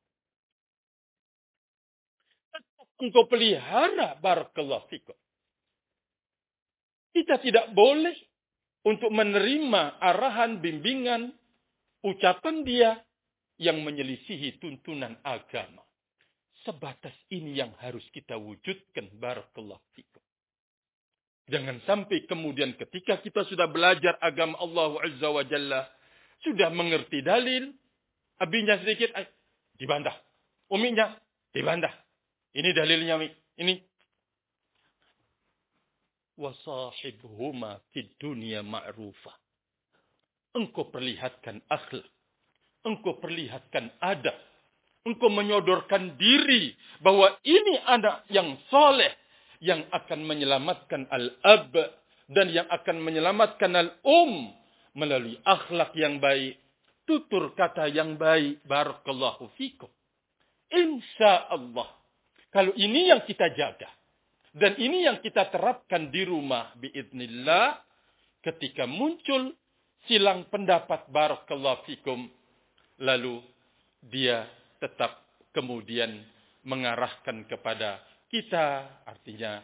Tetap engkau pelihara barakallahu fikum. Kita tidak boleh untuk menerima arahan, bimbingan, ucapan dia yang menyelisihi tuntunan agama. Sebatas ini yang harus kita wujudkan. Barakallah fikum. Jangan sampai kemudian ketika kita sudah belajar agama Allah Azza wa Jalla. Sudah mengerti dalil. Abinya sedikit. Dibantah. Uminya dibantah. Ini dalilnya. Ini. Wasahibhuma fid dunia ma'rufah. Engkau perlihatkan akhlak. Engkau perlihatkan adab. Engkau menyodorkan diri bahwa ini anak yang soleh yang akan menyelamatkan al-ab dan yang akan menyelamatkan al-um melalui akhlak yang baik, tutur kata yang baik. Barakallahu fikum. Insya Allah. Kalau ini yang kita jaga. Dan ini yang kita terapkan di rumah. Biidnillah. Ketika muncul silang pendapat. Barakallahu fikum. Lalu dia tetap kemudian mengarahkan kepada kita. Artinya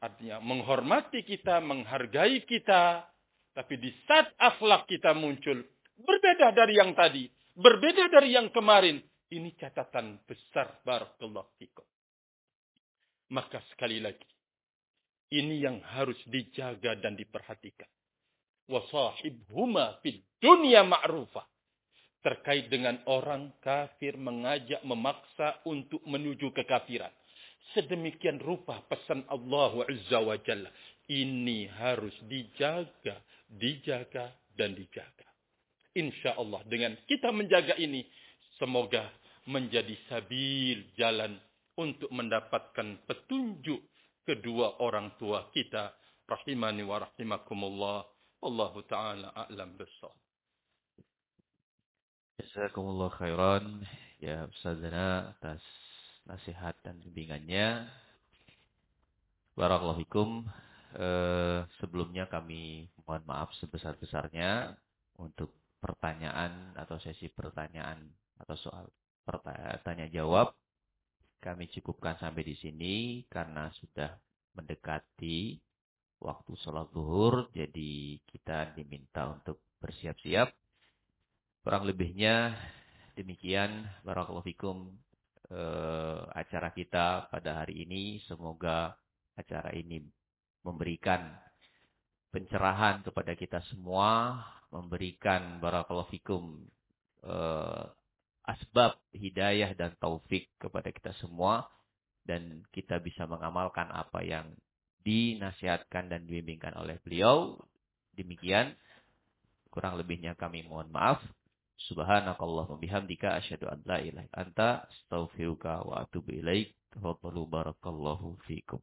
artinya menghormati kita, menghargai kita. Tapi di saat akhlak kita muncul, berbeda dari yang tadi, berbeda dari yang kemarin. Ini catatan besar barakallahu fikum. Maka sekali lagi, ini yang harus dijaga dan diperhatikan. Wasahibhuma fid dunya ma'rufah. Terkait dengan orang kafir mengajak, memaksa untuk menuju kekafiran. Sedemikian rupa pesan Allah Azza wa Jalla. Ini harus dijaga, dijaga, dan dijaga. Insya Allah dengan kita menjaga ini, semoga menjadi sabil jalan untuk mendapatkan petunjuk kedua orang tua kita. Rahimani wa rahimakumullah. Allahu ta'ala a'lam besar. Jazakumullah khairan ya Ustazana atas nasihat dan bimbingannya. Barakallahu fikum. Eh, sebelumnya kami mohon maaf sebesar-besarnya untuk pertanyaan atau sesi pertanyaan atau soal pertanyaan jawab. Kami cukupkan sampai di sini karena sudah mendekati waktu sholat zuhur, jadi kita diminta untuk bersiap-siap. Kurang lebihnya demikian. Barakallahu fikum eh, acara kita pada hari ini. Semoga acara ini memberikan pencerahan kepada kita semua, memberikan barakallahu fikum eh, asbab hidayah dan taufik kepada kita semua dan kita bisa mengamalkan apa yang dinasihatkan dan dibimbingkan oleh beliau. Demikian kurang lebihnya kami mohon maaf. Subhanakallahumma bihamdika asyhadu an la ilaha anta astaghfiruka wa atubu ilaik. Wa barakallahu fikum.